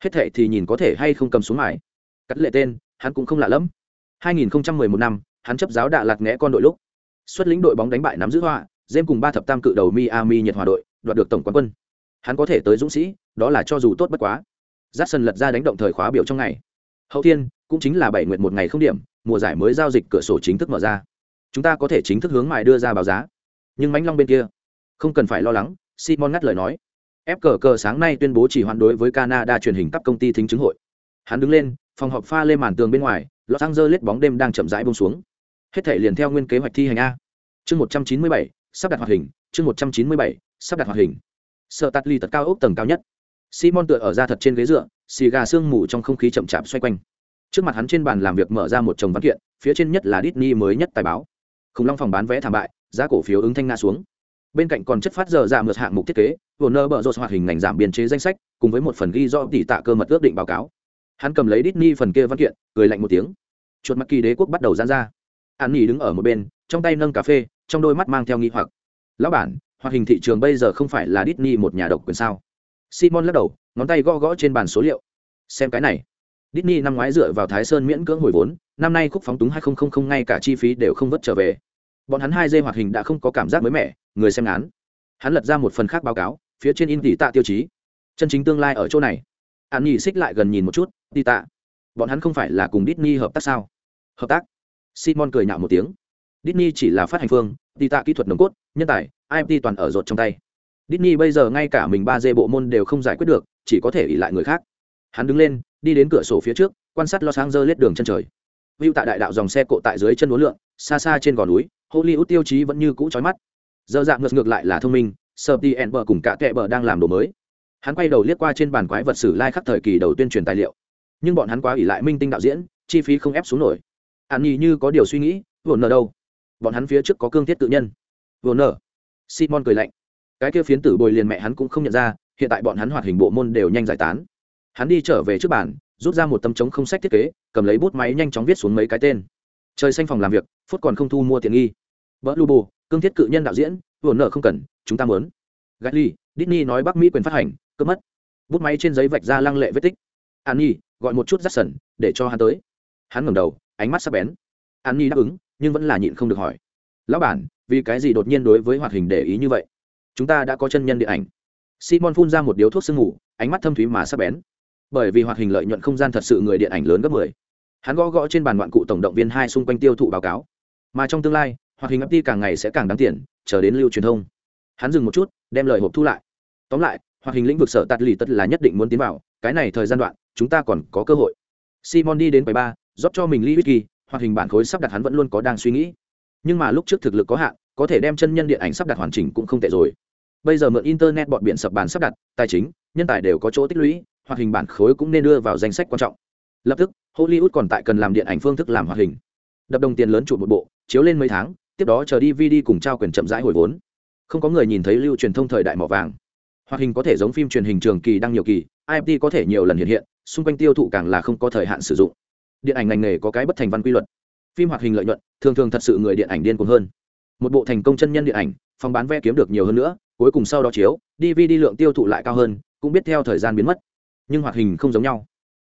Hết thệ thì nhìn có thể hay không cầm xuống mãi cắt lệ tên, hắn cũng không lạ lẫm. 2011 năm, hắn chấp giáo đạ lạc nghẽ con đội lúc. Xuất lĩnh đội bóng đánh bại nắm giữ hoa dêm cùng ba thập tam cự đầu miami nhật hòa đội, đoạt được tổng quán quân. Hắn có thể tới dũng sĩ, đó là cho dù tốt bất quá. Jackson lật ra đánh động thời khóa biểu trong ngày. Hậu thiên, cũng chính là bảy nguyện một ngày không điểm, mùa giải mới giao dịch cửa sổ chính thức mở ra. Chúng ta có thể chính thức hướng mài đưa ra báo giá. Nhưng mánh long bên kia, không cần phải lo lắng simon ngắt lời nói. Ép cờ cờ sáng nay tuyên bố chỉ hoãn đối với canada truyền hình cấp công ty thính chứng hội. Hắn đứng lên, phòng họp pha lên màn tường bên ngoài, los angeles bóng đêm đang chậm rãi buông xuống. Hết thể liền theo nguyên kế hoạch thi hành a. Chương một trăm chín mươi bảy, sắp đặt hoạt hình. Chương một trăm chín mươi bảy, sắp đặt hoạt hình. Sợ Tạt ly tật cao ốc tầng cao nhất. Simon tựa ở ra thật trên ghế dựa, xì gà sương mù trong không khí chậm chạp xoay quanh. Trước mặt hắn trên bàn làm việc mở ra một chồng văn kiện, phía trên nhất là Disney mới nhất tài báo. Khủng long phòng bán vé thảm bại, giá cổ phiếu ứng thanh nga xuống bên cạnh còn chất phát giờ ra mượt hạng mục thiết kế Warner bở rột hoạt hình ngành giảm biên chế danh sách cùng với một phần ghi do tỷ tạ cơ mật ước định báo cáo. Hắn cầm lấy Disney phần kia văn kiện cười lạnh một tiếng. Chuột mắt kỳ đế quốc bắt đầu giãn ra. An nghỉ đứng ở một bên trong tay nâng cà phê trong đôi mắt mang theo nghi hoặc. Lão bản hoạt hình thị trường bây giờ không phải là Disney một nhà độc quyền sao? Simon lắc đầu ngón tay gõ gõ trên bàn số liệu. Xem cái này. Disney năm ngoái dựa vào Thái Sơn miễn cưỡng hồi vốn, năm nay khúc phóng túng 2000 ngay cả chi phí đều không vất trở về. Bọn hắn hai dê hoạt hình đã không có cảm giác mới mẻ, người xem ngán. Hắn lật ra một phần khác báo cáo, phía trên in tỷ tạ tiêu chí. Chân chính tương lai ở chỗ này. Hắn nhỉ xích lại gần nhìn một chút, tỷ tạ. Bọn hắn không phải là cùng Disney hợp tác sao? Hợp tác? Simon cười nhạo một tiếng. Disney chỉ là phát hành phương, tỷ tạ kỹ thuật nồng cốt, nhân tài, IMT toàn ở rột trong tay. Disney bây giờ ngay cả mình ba dê bộ môn đều không giải quyết được, chỉ có thể ỷ lại người khác. Hắn đứng lên, đi đến cửa sổ phía trước quan sát lo sáng dơ lết đường chân trời view tại đại đạo dòng xe cộ tại dưới chân núi lượng xa xa trên gò núi hollywood tiêu chí vẫn như cũ trói mắt. Giờ dạng ngược ngược lại là thông minh sơ ti bờ cùng cả kẹ bờ đang làm đồ mới. Hắn quay đầu liếc qua trên bàn quái vật sử lai khắc thời kỳ đầu tuyên truyền tài liệu. Nhưng bọn hắn quá ủy lại minh tinh đạo diễn, chi phí không ép xuống nổi. Hắn nhì như có điều suy nghĩ vồn nở đâu? Bọn hắn phía trước có cương thiết tự nhân. Vồn nở. Simon cười lạnh. Cái kia phiến tử bồi liền mẹ hắn cũng không nhận ra, hiện tại bọn hắn hoạt hình bộ môn đều nhanh giải tán. Hắn đi trở về trước bàn, rút ra một tấm trống không sách thiết kế, cầm lấy bút máy nhanh chóng viết xuống mấy cái tên. Trời xanh phòng làm việc, phút còn không thu mua tiền nghi vợ lu bù cương thiết cự nhân đạo diễn vừa nợ không cần chúng ta muốn. Gãy ly Disney nói bắc mỹ quyền phát hành cướp mất. Bút máy trên giấy vạch ra lăng lệ vết tích. An nhi gọi một chút Jackson, để cho hắn tới. Hắn ngẩng đầu ánh mắt sắc bén. An nhi đáp ứng nhưng vẫn là nhịn không được hỏi. Lão bản vì cái gì đột nhiên đối với hoạt hình để ý như vậy? Chúng ta đã có chân nhân điện ảnh. Simon phun ra một điếu thuốc sương ngủ ánh mắt thâm thúy mà sắc bén. Bởi vì hoạt hình lợi nhuận không gian thật sự người điện ảnh lớn gấp 10. Hắn gõ gõ trên bàn ngoạn cụ tổng động viên hai xung quanh tiêu thụ báo cáo. Mà trong tương lai, hoạt hình apti càng ngày sẽ càng đáng tiền, chờ đến lưu truyền thông. Hắn dừng một chút, đem lời hộp thu lại. Tóm lại, hoạt hình lĩnh vực sở tạt lì tất là nhất định muốn tiến vào, cái này thời gian đoạn, chúng ta còn có cơ hội. Simon đi đến quầy ba, rót cho mình ly whisky, hoạt hình bản khối sắp đặt hắn vẫn luôn có đang suy nghĩ. Nhưng mà lúc trước thực lực có hạn, có thể đem chân nhân điện ảnh sắp đặt hoàn chỉnh cũng không tệ rồi. Bây giờ mượn internet bọn biển sập bàn sắp đặt, tài chính, nhân tài đều có chỗ tích lũy, hoạt hình bản khối cũng nên đưa vào danh sách quan trọng lập tức hollywood còn tại cần làm điện ảnh phương thức làm hoạt hình đập đồng tiền lớn chụp một bộ chiếu lên mấy tháng tiếp đó chờ dvd cùng trao quyền chậm rãi hồi vốn. Không có người nhìn thấy lưu truyền thông thời đại mỏ vàng. Hoạt hình có thể giống phim truyền hình trường kỳ đăng nhiều kỳ imt có thể nhiều lần hiện hiện, xung quanh tiêu thụ càng là không có thời hạn sử dụng. Điện ảnh ngành nghề có cái bất thành văn quy luật. Phim hoạt hình lợi nhuận, thường thường thật sự người điện ảnh điên cuồng hơn. Một bộ thành công chân nhân điện ảnh, phòng bán vé kiếm được nhiều hơn nữa, cuối cùng sau đó chiếu dvd lượng tiêu thụ lại cao hơn, cũng biết theo thời gian biến mất. Nhưng hoạt hình không giống nhau.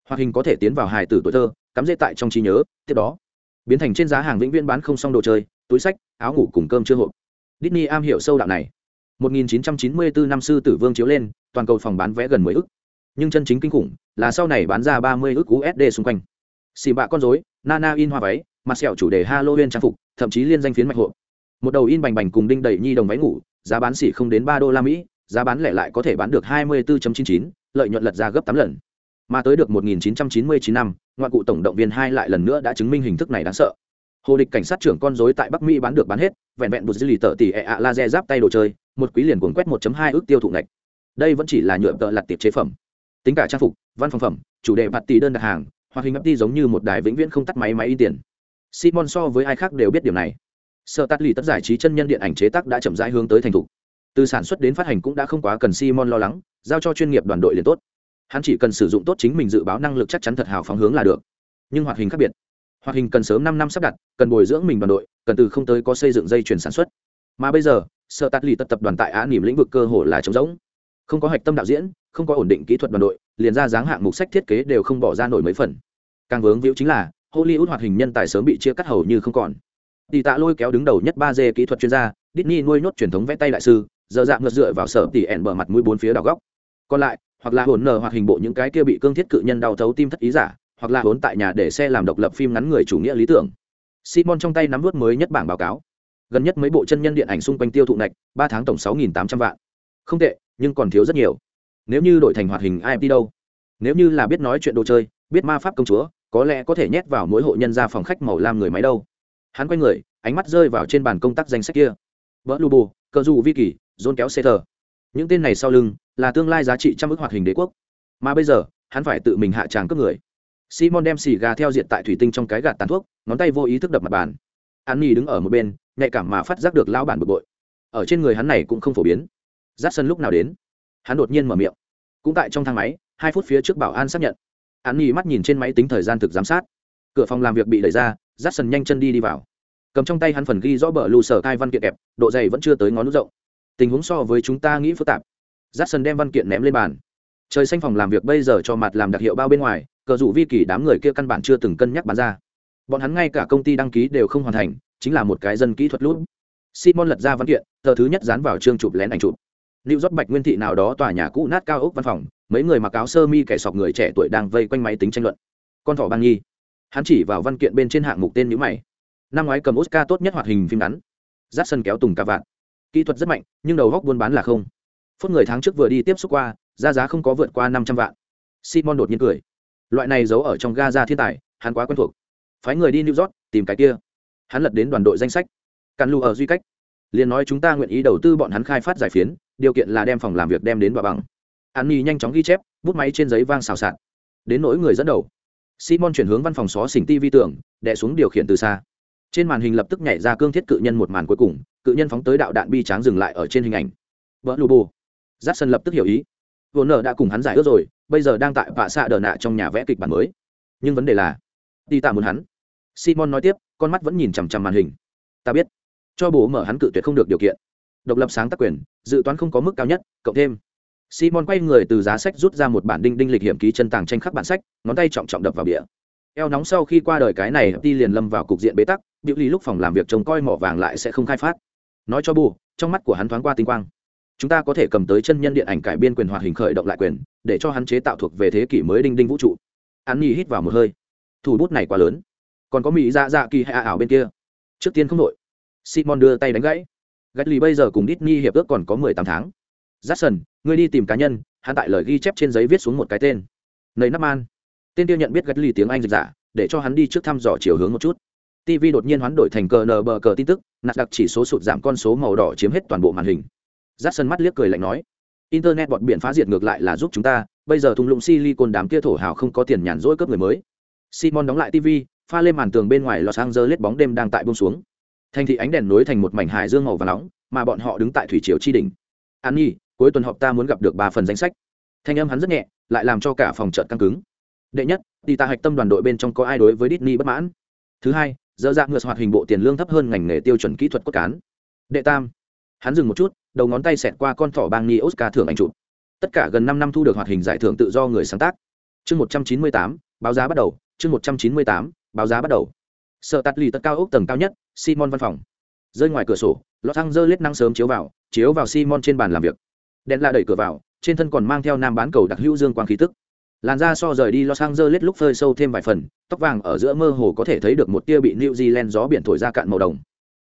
Hoạt hình có thể tiến vào hài tử tuổi thơ, cắm dễ tại trong trí nhớ, tiếp đó, biến thành trên giá hàng vĩnh viễn bán không xong đồ chơi túi sách áo ngủ cùng cơm chưa hộp. Disney am hiểu sâu đạo này. 1994 năm sư tử vương chiếu lên toàn cầu phòng bán vé gần 10 ức. Nhưng chân chính kinh khủng là sau này bán ra 30 ức USD xung quanh. Xì bạ con rối nana in hoa váy mặt sẹo chủ đề halloween trang phục thậm chí liên danh phiến mạch hộ một đầu in bành bành cùng đinh đẩy nhi đồng váy ngủ giá bán xỉ không đến ba đô la mỹ giá bán lẻ lại có thể bán được 24.99, lợi nhuận lật ra gấp tám lần. Mà tới được 1999 năm ngoại cụ tổng động viên hai lại lần nữa đã chứng minh hình thức này đáng sợ hồ địch cảnh sát trưởng con dối tại bắc mỹ bán được bán hết, vẹn vẹn một dư lì tờ tỷ ẹ ạ laser giáp tay đồ chơi, một quý liền cuốn quét 1.2 ước tiêu thụ ngạch. Đây vẫn chỉ là nhựa tợ lặt tiệp chế phẩm. Tính cả trang phục, văn phòng phẩm, chủ đề bạt tỷ đơn đặt hàng hoặc hình ấp đi giống như một đài vĩnh viễn không tắt máy máy in tiền. Simon so với ai khác đều biết điều này. Sợ tắt lì tất giải trí chân nhân điện ảnh chế tác đã chậm rãi hướng tới thành thục. Từ sản xuất đến phát hành cũng đã không quá cần simon lo lắng, giao cho chuyên nghiệp đoàn đội liền tốt. Hắn chỉ cần sử dụng tốt chính mình dự báo năng lực chắc chắn thật hào phóng hướng là được. Nhưng hoạt hình khác biệt hoạt hình cần sớm năm năm sắp đặt, cần bồi dưỡng mình đoàn đội, cần từ không tới có xây dựng dây chuyển sản xuất. Mà bây giờ sợ tắt lì tất tập đoàn tại á nỉm lĩnh vực cơ hồ là trống rỗng. Không có hạch tâm đạo diễn, không có ổn định kỹ thuật đoàn đội, liền ra dáng hạng mục sách thiết kế đều không bỏ ra nổi mấy phần. Càng vướng víu chính là, hollywood hoạt hình nhân tài sớm bị chia cắt hầu như không còn. Tỷ tạ lôi kéo đứng đầu nhất ba d kỹ thuật chuyên gia, Disney nuôi nốt truyền thống vẽ tay đại sư, giờ dạng ngược dựa vào sở tỷ ẻn bờ mặt mũi bốn phía đảo góc. Còn lại, hoặc là hồn nở hoạt hình bộ những cái kia bị cương thiết cự nhân đau thấu tim thất ý giả hoặc là hốn tại nhà để xe làm độc lập phim ngắn người chủ nghĩa lý tưởng. Simon trong tay nắm vút mới nhất bảng báo cáo. Gần nhất mấy bộ chân nhân điện ảnh xung quanh tiêu thụ nạch ba tháng tổng sáu nghìn tám trăm vạn. Không tệ, nhưng còn thiếu rất nhiều. Nếu như đổi thành hoạt hình ai đi đâu? Nếu như là biết nói chuyện đồ chơi, biết ma pháp công chúa, có lẽ có thể nhét vào mỗi hộ nhân ra phòng khách màu lam người máy đâu. Hắn quay người, ánh mắt rơi vào trên bàn công tác danh sách kia. Vỡ lu bù, cờ dù vi kỳ dôn kéo xe thờ. Những tên này sau lưng là tương lai giá trị trăm ước hoạt hình đế quốc. Mà bây giờ, hắn phải tự mình hạ tràng cướp người simon đem xì gà theo diện tại thủy tinh trong cái gạt tàn thuốc, ngón tay vô ý thức đập mặt bàn. An nhi đứng ở một bên, nhạy cảm mà phát giác được lão bản bực bội. Ở trên người hắn này cũng không phổ biến. Jackson sân lúc nào đến? Hắn đột nhiên mở miệng. Cũng tại trong thang máy, hai phút phía trước bảo an xác nhận. An nhi mắt nhìn trên máy tính thời gian thực giám sát. Cửa phòng làm việc bị đẩy ra Jackson sân nhanh chân đi đi vào. Cầm trong tay hắn phần ghi rõ bờ lù sở cai văn kiện kẹp, độ dày vẫn chưa tới ngón nút rộng. Tình huống so với chúng ta nghĩ phức tạp. Jackson sân đem văn kiện ném lên bàn. Trời xanh phòng làm việc bây giờ cho mặt làm đặc hiệu bao bên ngoài cờ dụ vi kỳ đám người kia căn bản chưa từng cân nhắc bán ra. Bọn hắn ngay cả công ty đăng ký đều không hoàn thành, chính là một cái dân kỹ thuật lút. Simon lật ra văn kiện, tờ thứ nhất dán vào chương chụp lén ảnh chụp. Lưu rót bạch nguyên thị nào đó tòa nhà cũ nát cao ốc văn phòng, mấy người mặc áo sơ mi kẻ sọc người trẻ tuổi đang vây quanh máy tính tranh luận. Con thỏ băng nhi. Hắn chỉ vào văn kiện bên trên hạng mục tên nhữ mày. Năm ngoái cầm oscar tốt nhất hoạt hình phim ngắn. Giáp sân kéo tùng cả vạn kỹ thuật rất mạnh, nhưng đầu góc buôn bán là không. Phút người tháng trước vừa đi tiếp xúc qua, giá giá không có vượt qua năm trăm vạn. Simon đột nhiên cười loại này giấu ở trong Gaza thiên tài, hắn quá quen thuộc. Phái người đi new york, tìm cái kia. Hắn lật đến đoàn đội danh sách. Càn lù ở duy cách. Liền nói chúng ta nguyện ý đầu tư bọn hắn khai phát giải phiến, điều kiện là đem phòng làm việc đem đến bà bằng. An nhi nhanh chóng ghi chép, bút máy trên giấy vang xào xạc. Đến nỗi người dẫn đầu. Simon chuyển hướng văn phòng xó xỉnh ti vi tưởng đẻ xuống điều khiển từ xa. Trên màn hình lập tức nhảy ra cương thiết cự nhân một màn cuối cùng, cự nhân phóng tới đạo đạn bi tráng dừng lại ở trên hình ảnh. Vỡ lù bù. Giáp sân lập tức hiểu ý. Vô nợ đã cùng hắn giải ước rồi bây giờ đang tại vạ xạ đờ nạ trong nhà vẽ kịch bản mới. Nhưng vấn đề là, đi tạ muốn hắn. Simon nói tiếp, con mắt vẫn nhìn chằm chằm màn hình. Ta biết. Cho bố mở hắn cự tuyệt không được điều kiện. Độc lập sáng tác quyền, dự toán không có mức cao nhất, cộng thêm. Simon quay người từ giá sách rút ra một bản đinh đinh lịch hiểm ký chân tàng tranh khắc bản sách, ngón tay trọng trọng đập vào bìa. Eo nóng sau khi qua đời cái này đi liền lâm vào cục diện bế tắc, biểu ly lúc phòng làm việc trông coi mỏ vàng lại sẽ không khai phát. Nói cho bù trong mắt của hắn thoáng qua tinh quang chúng ta có thể cầm tới chân nhân điện ảnh cải biên quyền hoạt hình khởi động lại quyền để cho hắn chế tạo thuộc về thế kỷ mới đinh đinh vũ trụ. Hắn nhi hít vào một hơi. Thủ bút này quá lớn. Còn có mỹ dạ dạ kỳ hạ ảo bên kia. Trước tiên không đội simon đưa tay đánh gãy. Gạch lì bây giờ cùng Disney hiệp ước còn có mười tám tháng. Jackson, ngươi đi tìm cá nhân hắn tại lời ghi chép trên giấy viết xuống một cái tên. Nầy nắp man. Tên tiêu nhận biết gạch lì tiếng anh dịch giả để cho hắn đi trước thăm dò chiều hướng một chút. Tv đột nhiên hoán đổi thành cờ nờ bờ cờ tin tức nạt đặc chỉ số sụt giảm con số màu đỏ chiếm hết toàn bộ màn hình. Jackson mắt liếc cười lạnh nói, internet bọn biển phá diệt ngược lại là giúp chúng ta, bây giờ thung lũng silicon đám kia thổ hào không có tiền nhàn rỗi cướp người mới. Simon đóng lại tv pha lên màn tường bên ngoài los angeles bóng đêm đang tại bông xuống. Thành thị ánh đèn nối thành một mảnh hải dương màu và nóng, mà bọn họ đứng tại thủy triều chi đỉnh. An nhi, cuối tuần họp ta muốn gặp được ba phần danh sách. Thanh âm hắn rất nhẹ, lại làm cho cả phòng trợt căng cứng. Đệ nhất, đi ta hạch tâm đoàn đội bên trong có ai đối với Disney bất mãn? Thứ hai dơ dạng ngược hoạt hình bộ tiền lương thấp hơn ngành nghề tiêu chuẩn kỹ thuật cốt cán. Đệ tam. Hắn dừng một chút đầu ngón tay xẹt qua con thỏ bang ni oscar thưởng anh chụp. Tất cả gần năm năm thu được hoạt hình giải thưởng tự do người sáng tác. Chương một trăm chín mươi tám, báo giá bắt đầu. Chương một trăm chín mươi tám, báo giá bắt đầu. Sợ tắt lì tất cao ốc tầng cao nhất, simon văn phòng. Rơi ngoài cửa sổ lọt thăng dơ lết năng sớm chiếu vào chiếu vào simon trên bàn làm việc. Đèn la đẩy cửa vào, trên thân còn mang theo nam bán cầu đặc hữu dương quang khí tức. Làn da so rời đi los angeles lúc phơi sâu thêm vài phần, tóc vàng ở giữa mơ hồ có thể thấy được một tia bị new zealand gió biển thổi ra cạn màu đồng.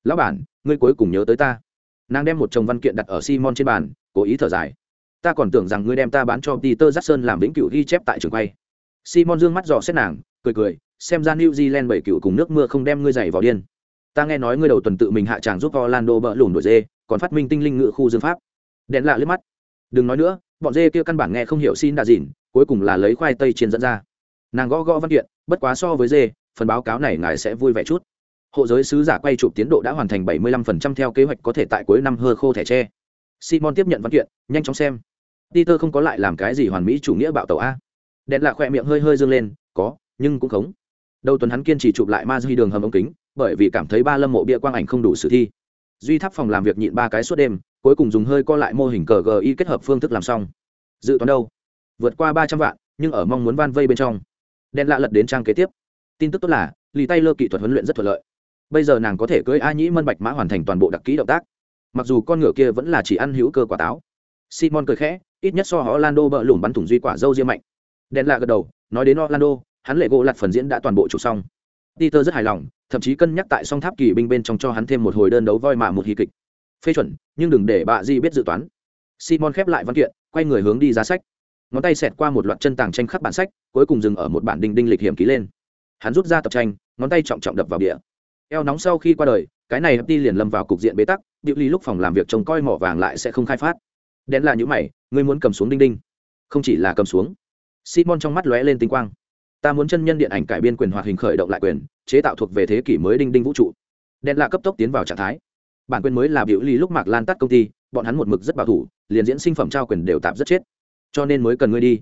Lão bản, ngươi cuối cùng nhớ tới ta nàng đem một chồng văn kiện đặt ở simon trên bàn, cố ý thở dài. Ta còn tưởng rằng ngươi đem ta bán cho peter jackson làm vĩnh cửu ghi chép tại trường quay. Simon dương mắt dò xét nàng, cười cười, xem ra new zealand bảy cựu cùng nước mưa không đem ngươi giày vào điên. Ta nghe nói ngươi đầu tuần tự mình hạ tràng giúp orlando bỡ lùn đổi dê, còn phát minh tinh linh ngự khu dương pháp. Đèn lạ liếc mắt. Đừng nói nữa, bọn dê kia căn bản nghe không hiểu xin đà dìn, cuối cùng là lấy khoai tây chiên dẫn ra. Nàng gõ gõ văn kiện, bất quá so với dê, phần báo cáo này ngài sẽ vui vẻ chút hộ giới sứ giả quay chụp tiến độ đã hoàn thành 75% theo kế hoạch có thể tại cuối năm hơ khô thẻ tre. Simon tiếp nhận văn kiện, nhanh chóng xem. Peter không có lại làm cái gì hoàn mỹ chủ nghĩa bạo tàu a. Đèn lạ khỏe miệng hơi hơi dương lên, có, nhưng cũng khống. Đầu tuần hắn kiên trì chụp lại ma duy đường hầm ống kính, bởi vì cảm thấy ba lâm mộ bia quang ảnh không đủ sử thi. Duy tháp phòng làm việc nhịn ba cái suốt đêm, cuối cùng dùng hơi co lại mô hình cờ gi kết hợp phương thức làm xong. Dự toán đâu? Vượt qua ba trăm vạn, nhưng ở mong muốn van vây bên trong. Đen lạ lật đến trang kế tiếp. Tin tức tốt là lì tay lơ kỹ thuật huấn luyện rất thuận lợi bây giờ nàng có thể cưỡi a nhĩ mân bạch mã hoàn thành toàn bộ đặc kỹ động tác. Mặc dù con ngựa kia vẫn là chỉ ăn hữu cơ quả táo. Simon cười khẽ, ít nhất so orlando bỡ lủng bắn thủng duy quả dâu riêng mạnh. Đen lạ gật đầu, nói đến orlando, hắn lệ gỗ lặt phần diễn đã toàn bộ chụp xong. Peter rất hài lòng, thậm chí cân nhắc tại song tháp kỳ binh bên trong cho hắn thêm một hồi đơn đấu voi mạ một hy kịch. Phê chuẩn, nhưng đừng để bà di biết dự toán. Simon khép lại văn kiện, quay người hướng đi giá sách. Ngón tay xẹt qua một loạt chân tàng tranh khắc bản sách, cuối cùng dừng ở một bản đinh đinh lịch hiểm ký lên. Hắn rút ra tập tranh, ngón tay trọng trọng đập vào địa eo nóng sau khi qua đời cái này hấp đi liền lâm vào cục diện bế tắc điệu ly lúc phòng làm việc trông coi mỏ vàng lại sẽ không khai phát. Đen là những mày ngươi muốn cầm xuống đinh đinh. Không chỉ là cầm xuống. Simon trong mắt lóe lên tinh quang. Ta muốn chân nhân điện ảnh cải biên quyền hoạt hình khởi động lại quyền chế tạo thuộc về thế kỷ mới đinh đinh vũ trụ. Đen là cấp tốc tiến vào trạng thái. Bản quyền mới là biểu ly lúc mạc lan tắt công ty bọn hắn một mực rất bảo thủ liền diễn sinh phẩm trao quyền đều tạm rất chết. Cho nên mới cần ngươi đi.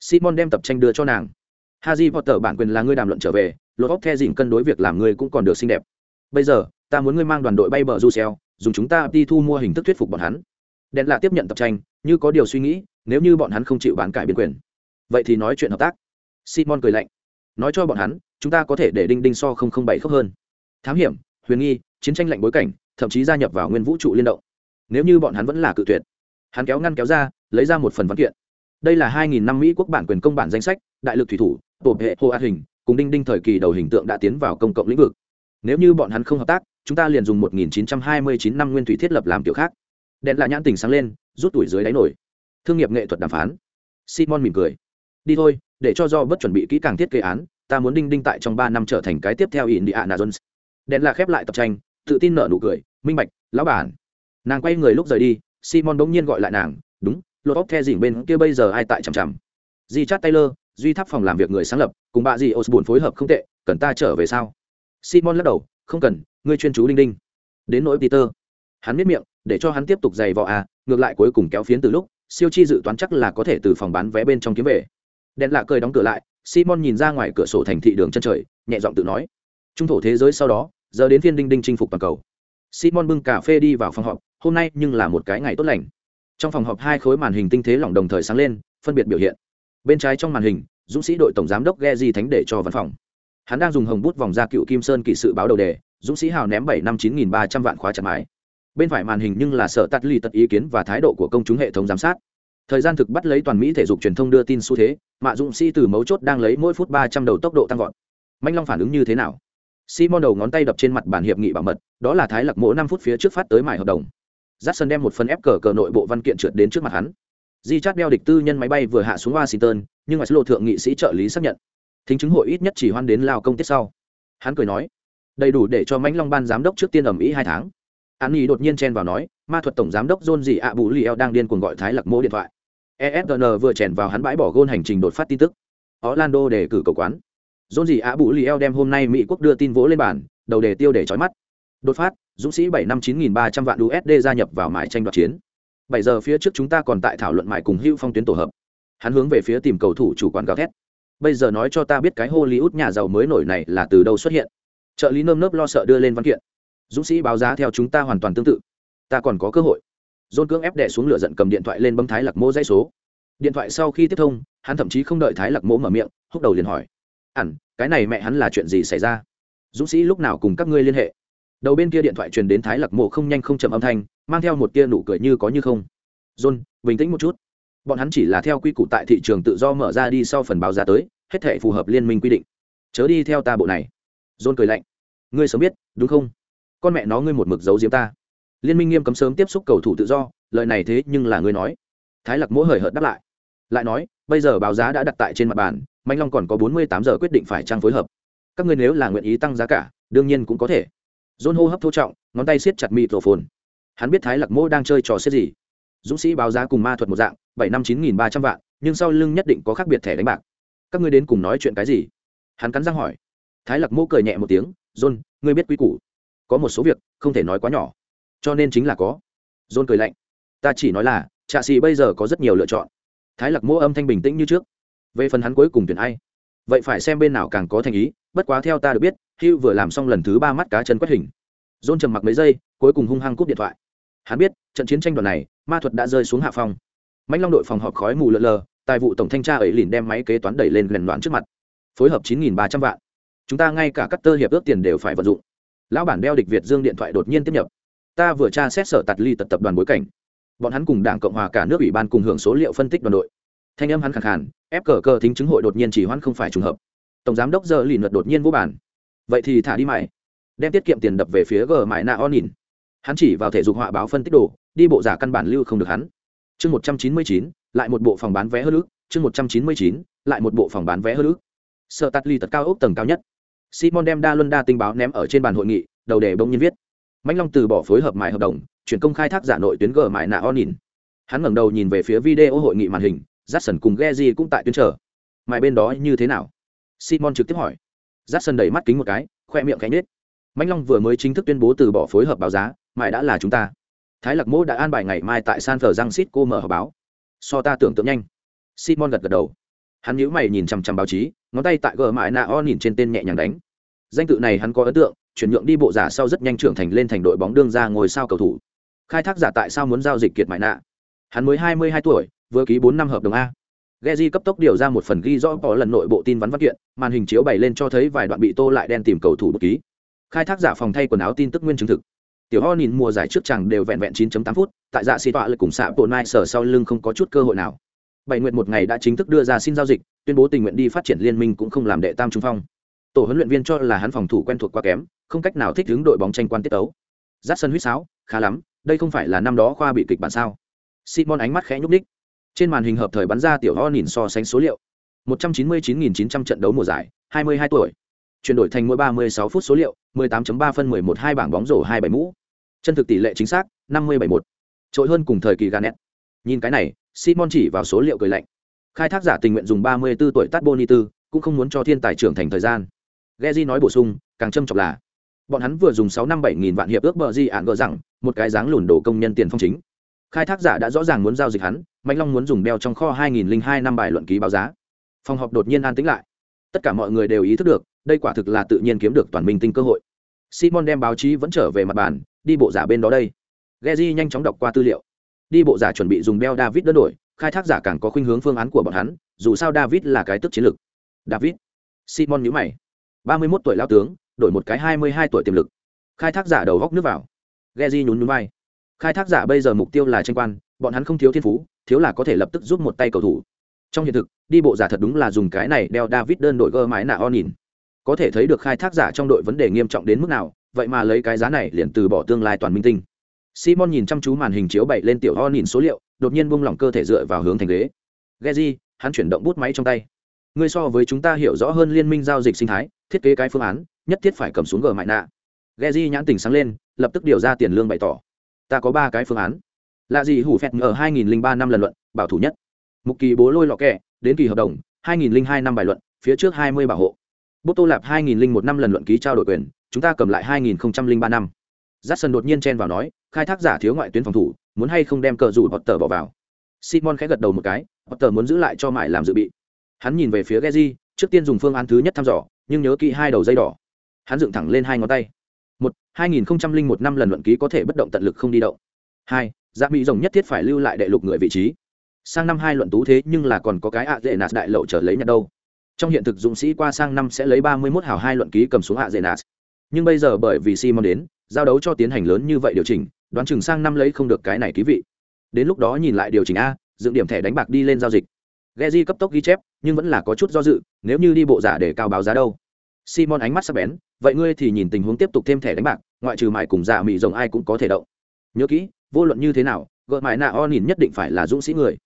Simon đem tập tranh đưa cho nàng. Haji Potter bản quyền là ngươi đàm luận trở về, lột óc the dịnh cân đối việc làm ngươi cũng còn được xinh đẹp. Bây giờ, ta muốn ngươi mang đoàn đội bay bờ du xeo, dùng chúng ta đi thu mua hình thức thuyết phục bọn hắn. Đen lạ tiếp nhận tập tranh, như có điều suy nghĩ, nếu như bọn hắn không chịu bán cải biên quyền, vậy thì nói chuyện hợp tác. Simon cười lạnh, nói cho bọn hắn, chúng ta có thể để đinh đinh so không không bảy khốc hơn. Thám hiểm, huyền nghi, chiến tranh lạnh bối cảnh, thậm chí gia nhập vào nguyên vũ trụ liên động. Nếu như bọn hắn vẫn là cự tuyệt, hắn kéo ngăn kéo ra, lấy ra một phần văn kiện đây là 2.000 năm mỹ quốc bản quyền công bản danh sách đại lực thủy thủ tổ hệ hồ a hình cùng đinh đinh thời kỳ đầu hình tượng đã tiến vào công cộng lĩnh vực. Nếu như bọn hắn không hợp tác, chúng ta liền dùng 1929 năm nguyên thủy thiết lập làm kiểu khác. Đèn là nhãn tình sáng lên, rút tuổi dưới đáy nổi. Thương nghiệp nghệ thuật đàm phán. Simon mỉm cười. Đi thôi, để cho do bất chuẩn bị kỹ càng thiết kế án, ta muốn đinh đinh tại trong ba năm trở thành cái tiếp theo indiana jones. Đèn là khép lại tập tranh, tự tin nở nụ cười, minh bạch, lão bản. Nàng quay người lúc rời đi, simon bỗng nhiên gọi lại nàng, đúng, lột óc the dỉnh bên kia bây giờ ai tại chằm chằm? Di chát taylor duy tháp phòng làm việc người sáng lập, cùng bà dì osborne phối hợp không tệ, cần ta trở về sao? Simon lắc đầu, không cần, ngươi chuyên chú Linh đinh. Đến nỗi peter. Hắn biết miệng, để cho hắn tiếp tục giày vò à ngược lại cuối cùng kéo phiến từ lúc, siêu chi dự toán chắc là có thể từ phòng bán vé bên trong kiếm về. Đèn lạ cười đóng cửa lại, simon nhìn ra ngoài cửa sổ thành thị đường chân trời, nhẹ giọng tự nói. Trung thổ thế giới sau đó, giờ đến phiên đinh đinh chinh phục toàn cầu. Simon bưng cà phê đi vào phòng họp, hôm nay nhưng là một cái ngày tốt lành. Trong phòng họp hai khối màn hình tinh thế lỏng đồng thời sáng lên, phân biệt biểu hiện bên trái trong màn hình, dũng sĩ đội tổng giám đốc ghe di thánh để cho văn phòng. Hắn đang dùng hồng bút vòng ra cựu kim sơn kỵ sự báo đầu đề, dũng sĩ hào ném bảy năm chín nghìn ba trăm vạn khóa chặt mái bên phải màn hình nhưng là sở tắt ly tật ý kiến và thái độ của công chúng hệ thống giám sát. Thời gian thực bắt lấy toàn mỹ thể dục truyền thông đưa tin xu thế mạ dũng sĩ từ mấu chốt đang lấy mỗi phút ba trăm đầu tốc độ tăng vọt. Manh long phản ứng như thế nào? Simon đầu ngón tay đập trên mặt bản hiệp nghị bảo mật, đó là thái lạc mỗ năm phút phía trước phát tới mải hợp đồng. J a đem một phần ép cờ cờ nội bộ văn kiện trượt đến trước mặt hắn di chát đeo địch tư nhân máy bay vừa hạ xuống washington, nhưng mà lộ thượng nghị sĩ trợ lý xác nhận. Thính chứng hội ít nhất chỉ hoan đến lao công tiết sau. Hắn cười nói, đầy đủ để cho mãnh long ban giám đốc trước tiên ẩm ý hai tháng. An nhi đột nhiên chen vào nói, ma thuật tổng giám đốc john dị ạ bù li eo đang điên cuồng gọi thái lạc mô điện thoại. Esgn vừa chèn vào hắn bãi bỏ gôn hành trình đột phát tin tức. Orlando để cử cầu quán. John dị ạ bù li eo đem hôm nay mỹ quốc đưa tin vỗ lên bản đầu đề tiêu để trói mắt. Đột phát, dũng sĩ bảy năm chín nghìn ba trăm vạn usd gia nhập vào mãi tranh đoạt chiến bảy giờ phía trước chúng ta còn tại thảo luận mãi cùng hữu phong tuyến tổ hợp. Hắn hướng về phía tìm cầu thủ chủ quán gào thét. Bây giờ nói cho ta biết cái hollywood nhà giàu mới nổi này là từ đâu xuất hiện. Trợ lý nơm nớp lo sợ đưa lên văn kiện. Dũng sĩ báo giá theo chúng ta hoàn toàn tương tự. Ta còn có cơ hội. Dôn cưỡng ép đẻ xuống lửa giận cầm điện thoại lên bấm thái lạc mô dây số. Điện thoại sau khi tiếp thông, hắn thậm chí không đợi thái lạc mô mở miệng, húc đầu liền hỏi. Ẳn cái này mẹ hắn là chuyện gì xảy ra? Dũng sĩ lúc nào cùng các ngươi liên hệ? Đầu bên kia điện thoại truyền đến thái lạc mộ không nhanh không chậm âm thanh, mang theo một tia nụ cười như có như không. John, bình tĩnh một chút. Bọn hắn chỉ là theo quy củ tại thị trường tự do mở ra đi sau phần báo giá tới, hết thể phù hợp liên minh quy định. Chớ đi theo ta bộ này. John cười lạnh. Ngươi sớm biết, đúng không? Con mẹ nó ngươi một mực giấu diếm ta. Liên minh nghiêm cấm sớm tiếp xúc cầu thủ tự do, lời này thế nhưng là ngươi nói. Thái lạc mỗi hời hợt đáp lại. Lại nói, bây giờ báo giá đã đặt tại trên mặt bàn, mạnh long còn có bốn mươi tám giờ quyết định phải trang phối hợp. Các ngươi nếu là nguyện ý tăng giá cả, đương nhiên cũng có thể. John hô hấp thô trọng, ngón tay siết chặt microphone. Hắn biết Thái Lạc Mô đang chơi trò xếp gì. Dũng sĩ báo giá cùng ma thuật một dạng, bảy năm chín nghìn ba trăm vạn, nhưng sau lưng nhất định có khác biệt thẻ đánh bạc. Các ngươi đến cùng nói chuyện cái gì? Hắn cắn răng hỏi. Thái Lạc Mô cười nhẹ một tiếng, "John, ngươi biết quy củ có một số việc không thể nói quá nhỏ cho nên chính là có john cười lạnh ta chỉ nói là trạ sĩ bây giờ có rất nhiều lựa chọn thái lạc mô âm thanh bình tĩnh như trước về phần hắn cuối cùng tuyển ai vậy phải xem bên nào càng có thành ý bất quá theo ta được biết, hugh vừa làm xong lần thứ ba mắt cá chân quét hình. John trầm mặc mấy giây, cuối cùng hung hăng cúp điện thoại. Hắn biết, trận chiến tranh đoạn này, ma thuật đã rơi xuống hạ phong. Mạnh long đội phòng họp khói mù lợn lờ, tài vụ tổng thanh tra ấy liền đem máy kế toán đẩy lên lần đoán trước mặt. Phối hợp chín nghìn ba trăm vạn. Chúng ta ngay cả cắt tơ hiệp ước tiền đều phải vận dụng. Lão bản đeo địch việt dương điện thoại đột nhiên tiếp nhập. Ta vừa tra xét sở tạt ly tật tập đoàn bối cảnh. Bọn hắn cùng đảng cộng hòa cả nước ủy ban cùng hưởng số liệu phân tích đoàn đội. Thanh âm hắn khẳng hẳn ép cờ cờ thính chứng hội đột nhiên chỉ hoãn không phải trùng hợp tổng giám đốc giờ lì luật đột nhiên vô bản vậy thì thả đi mày. Đem tiết kiệm tiền đập về phía g mãi nạ o nhìn hắn chỉ vào thể dục họa báo phân tích đồ, đi bộ giả căn bản lưu không được hắn. Chương một trăm chín mươi chín, lại một bộ phòng bán vé hơn ước. Chương một trăm chín mươi chín, lại một bộ phòng bán vé hơn ước. Sợ tắt ly tật cao ốc tầng cao nhất. Simon đem đa luân đa tinh báo ném ở trên bàn hội nghị, đầu đề bông nhiên viết. Mạnh long từ bỏ phối hợp mại hợp đồng, chuyển công khai thác giả nội tuyến g mại nạ o nhìn hắn ngẩng đầu nhìn về phía video hội nghị màn hình j cùng Geji cũng tại tuyến chờ. Mại bên đó như thế nào? Simon trực tiếp hỏi. J đẩy mắt kính một cái, khoe miệng cánh nết mạnh long vừa mới chính thức tuyên bố từ bỏ phối hợp báo giá, mãi đã là chúng ta. Thái lạc Mỗ đã an bài ngày mai tại san thờ giang sít cô mở họp báo. So ta tưởng tượng nhanh. Simon gật gật đầu. Hắn nhíu mày nhìn chằm chằm báo chí, ngón tay tại gờ mãi nạ o nhìn trên tên nhẹ nhàng đánh. Danh tự này hắn có ấn tượng, chuyển nhượng đi bộ giả sau rất nhanh trưởng thành lên thành đội bóng đương ra ngồi sao cầu thủ. Khai thác giả tại sao muốn giao dịch kiệt mãi nạ? Hắn mới hai mươi hai tuổi, vừa ký bốn năm hợp đồng a. Geji cấp tốc điều ra một phần ghi rõ có lần nội bộ tin vắn văn kiện, màn hình chiếu bày lên cho thấy vài đoạn bị tô lại đen tìm cầu thủ bút ký. Khai thác giả phòng thay quần áo tin tức nguyên chứng thực. Tiểu Ho nhìn mùa giải trước chẳng đều vẹn vẹn 9.8 phút, tại dạ xì tọa lực cùng xạ bộ nai sở sau lưng không có chút cơ hội nào. Bảy nguyện một ngày đã chính thức đưa ra xin giao dịch, tuyên bố tình nguyện đi phát triển liên minh cũng không làm đệ tam trung phong. Tổ huấn luyện viên cho là hắn phòng thủ quen thuộc quá kém, không cách nào thích ứng đội bóng tranh quan tiết tấu. Dát sân huýt sáo, khá lắm, đây không phải là năm đó khoa bị kịch bản sao? Simon ánh mắt khẽ nhúc nhích. Trên màn hình hợp thời bắn ra tiểu Ho nhìn so sánh số liệu. 199.900 trận đấu mùa giải, 22 tuổi. Chuyển đổi thành mỗi 36 phút số liệu, 18.3 phân 11 hai bảng bóng rổ 27 mũ. Chân thực tỷ lệ chính xác, 57.1 Trội hơn cùng thời kỳ Garnett. Nhìn cái này, Simon chỉ vào số liệu cười lạnh. Khai thác giả tình nguyện dùng 34 tuổi Tát Bonity, cũng không muốn cho thiên tài trưởng thành thời gian. Geji nói bổ sung, càng châm trọng là bọn hắn vừa dùng 6 năm 7 nghìn vạn hiệp ước bờ di ản gỡ rằng, một cái dáng lùn đổ công nhân tiền phong chính. Khai thác giả đã rõ ràng muốn giao dịch hắn, Mạnh Long muốn dùng đeo trong kho 2002 năm bài luận ký báo giá. Phòng họp đột nhiên an tĩnh lại. Tất cả mọi người đều ý thức được, đây quả thực là tự nhiên kiếm được toàn minh tinh cơ hội. Simon đem báo chí vẫn trở về mặt bàn, đi bộ giả bên đó đây. Geji nhanh chóng đọc qua tư liệu. Đi bộ giả chuẩn bị dùng đeo David đơn đổi, khai thác giả càng có khuynh hướng phương án của bọn hắn, dù sao David là cái tức chiến lược. David. Simon nhữ mày. 31 tuổi lão tướng, đổi một cái 22 tuổi tiềm lực. Khai thác giả đầu góc nước vào. Geji nhún nhún vai. Khai thác giả bây giờ mục tiêu là tranh quan, bọn hắn không thiếu thiên phú, thiếu là có thể lập tức giúp một tay cầu thủ. Trong hiện thực, đi bộ giả thật đúng là dùng cái này đeo David đơn đội gơ mái nạ o nhìn. Có thể thấy được khai thác giả trong đội vấn đề nghiêm trọng đến mức nào, vậy mà lấy cái giá này liền từ bỏ tương lai toàn minh tinh. Simon nhìn chăm chú màn hình chiếu bậy lên tiểu o nhìn số liệu, đột nhiên buông lỏng cơ thể dựa vào hướng thành ghế. Geji, hắn chuyển động bút máy trong tay. Ngươi so với chúng ta hiểu rõ hơn liên minh giao dịch sinh thái, thiết kế cái phương án, nhất thiết phải cầm xuống gờ mại nạ. Geji nhãn tỉnh sáng lên, lập tức điều ra tiền lương bày tỏ. Ta có ba cái phương án. Là gì hủ phẹt ở 2003 năm lần luận, bảo thủ nhất. Mục kỳ bố lôi lọ kẹ, đến kỳ hợp đồng, 2002 năm bài luận, phía trước 20 bảo hộ. Bút Tô Lạp 2001 năm lần luận ký trao đổi quyền, chúng ta cầm lại 2003 năm. Jackson đột nhiên chen vào nói, khai thác giả thiếu ngoại tuyến phòng thủ, muốn hay không đem cờ rủ tờ bỏ vào. Simon khẽ gật đầu một cái, tờ muốn giữ lại cho mãi làm dự bị. Hắn nhìn về phía Geji, trước tiên dùng phương án thứ nhất thăm dò, nhưng nhớ kỹ hai đầu dây đỏ. Hắn dựng thẳng lên hai ngón tay. Một, 2001 năm lần luận ký có thể bất động tận lực không đi động. Hai, Dạ Mỹ rồng nhất thiết phải lưu lại đệ lục người vị trí. Sang năm hai luận tú thế nhưng là còn có cái ạ dệ nạt đại lậu trở lấy nhặt đâu. Trong hiện thực dũng sĩ qua sang năm sẽ lấy 31 hào hai luận ký cầm xuống ạ dệ nạt. Nhưng bây giờ bởi vì Simon đến, giao đấu cho tiến hành lớn như vậy điều chỉnh, đoán chừng sang năm lấy không được cái này ký vị. Đến lúc đó nhìn lại điều chỉnh a, dựng điểm thẻ đánh bạc đi lên giao dịch. Geji cấp tốc ghi chép, nhưng vẫn là có chút do dự, nếu như đi bộ giả để cao báo giá đâu. Simon ánh mắt sắc bén, vậy ngươi thì nhìn tình huống tiếp tục thêm thẻ đánh bạc, ngoại trừ mải cùng giả mị rồng ai cũng có thể động. Nhớ kỹ, vô luận như thế nào, gợi mải nạ o nhìn nhất định phải là dũng sĩ người.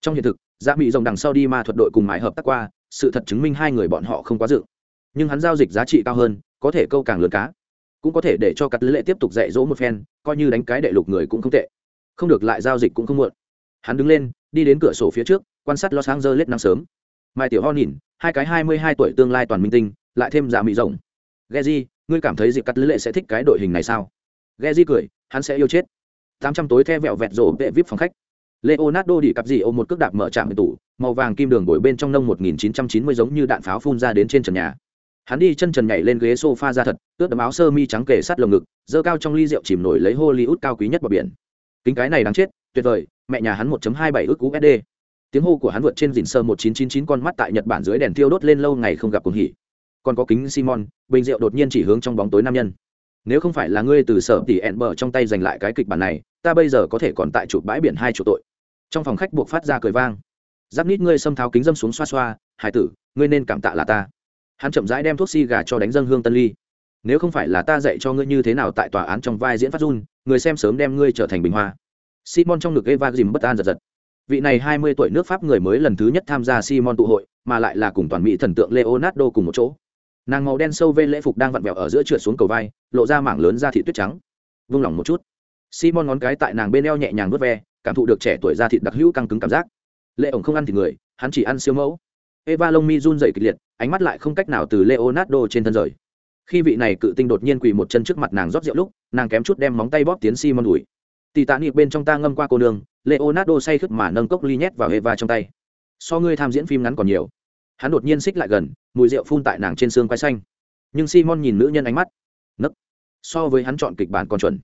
Trong hiện thực, giả mị rồng đằng sau đi ma thuật đội cùng mải hợp tác qua, sự thật chứng minh hai người bọn họ không quá dự. Nhưng hắn giao dịch giá trị cao hơn, có thể câu càng lớn cá cũng có thể để cho cắt lệ tiếp tục dạy dỗ một phen coi như đánh cái đệ lục người cũng không tệ không được lại giao dịch cũng không muộn hắn đứng lên đi đến cửa sổ phía trước quan sát los angeles nắng sớm mai tiểu ho nhìn hai cái hai mươi hai tuổi tương lai toàn minh tinh lại thêm dạ giả mỹ rồng Geji, ngươi cảm thấy Diệp cắt lệ sẽ thích cái đội hình này sao? Geji cười hắn sẽ yêu chết. Tám trăm tối the vẹo vẹt rổ vệ vip phòng khách. Leonardo đi cặp gì ôm một cước đạp mở trạm tủ màu vàng kim đường bồi bên trong nông một nghìn chín trăm chín mươi giống như đạn pháo phun ra đến trên trần nhà. Hắn đi chân trần nhảy lên ghế sofa ra thật tước đấm áo sơ mi trắng kề sát lồng ngực dơ cao trong ly rượu chìm nổi lấy hollywood cao quý nhất bờ biển. Kính cái này đáng chết tuyệt vời mẹ nhà hắn 1.27 ức USD. Tiếng hô của hắn vượt trên dìn sơ 1999 con mắt tại Nhật Bản dưới đèn tiêu đốt lên lâu ngày không gặp cuồng hỉ. Còn có kính Simon, bình rượu đột nhiên chỉ hướng trong bóng tối nam nhân. Nếu không phải là ngươi từ sở tỉ ẹn bờ trong tay giành lại cái kịch bản này, ta bây giờ có thể còn tại chụp bãi biển hai chủ tội. Trong phòng khách buộc phát ra cười vang. Giáp nít ngươi xâm tháo kính dâm xuống xoa xoa, hải tử, ngươi nên cảm tạ là ta. Hắn chậm rãi đem thuốc xi gà cho đánh dâng hương tân ly. Nếu không phải là ta dạy cho ngươi như thế nào tại tòa án trong vai diễn phát run, người xem sớm đem ngươi trở thành bình hoa simon trong ngực eva dìm bất an giật giật vị này hai mươi tuổi nước pháp người mới lần thứ nhất tham gia simon tụ hội mà lại là cùng toàn mỹ thần tượng leonardo cùng một chỗ nàng màu đen sâu vê lễ phục đang vặn vẹo ở giữa trượt xuống cầu vai, lộ ra mảng lớn da thịt tuyết trắng. Vung lòng một chút. Simon ngón cái tại nàng bên eo nhẹ nhàng vớt ve, cảm thụ được trẻ tuổi da thịt đặc hữu căng cứng cảm giác. Lệ ổng không ăn thịt người, hắn chỉ ăn siêu mẫu. Eva lông mi run dậy kịch liệt, ánh mắt lại không cách nào từ leonardo trên thân rời. Khi vị này cự tinh đột nhiên quỳ một chân trước mặt nàng rót rượu lúc, nàng kém chút đem móng tay bóp tiến simon đùi. Tì tạ niệm bên trong ta ngâm qua cô nương, leonardo say khướt mà nâng cốc ly nhét vào eva trong tay. So ngươi tham diễn phim ngắn còn nhiều hắn đột nhiên xích lại gần, mùi rượu phun tại nàng trên xương quai xanh. Nhưng simon nhìn nữ nhân ánh mắt, nấc. So với hắn chọn kịch bản còn chuẩn.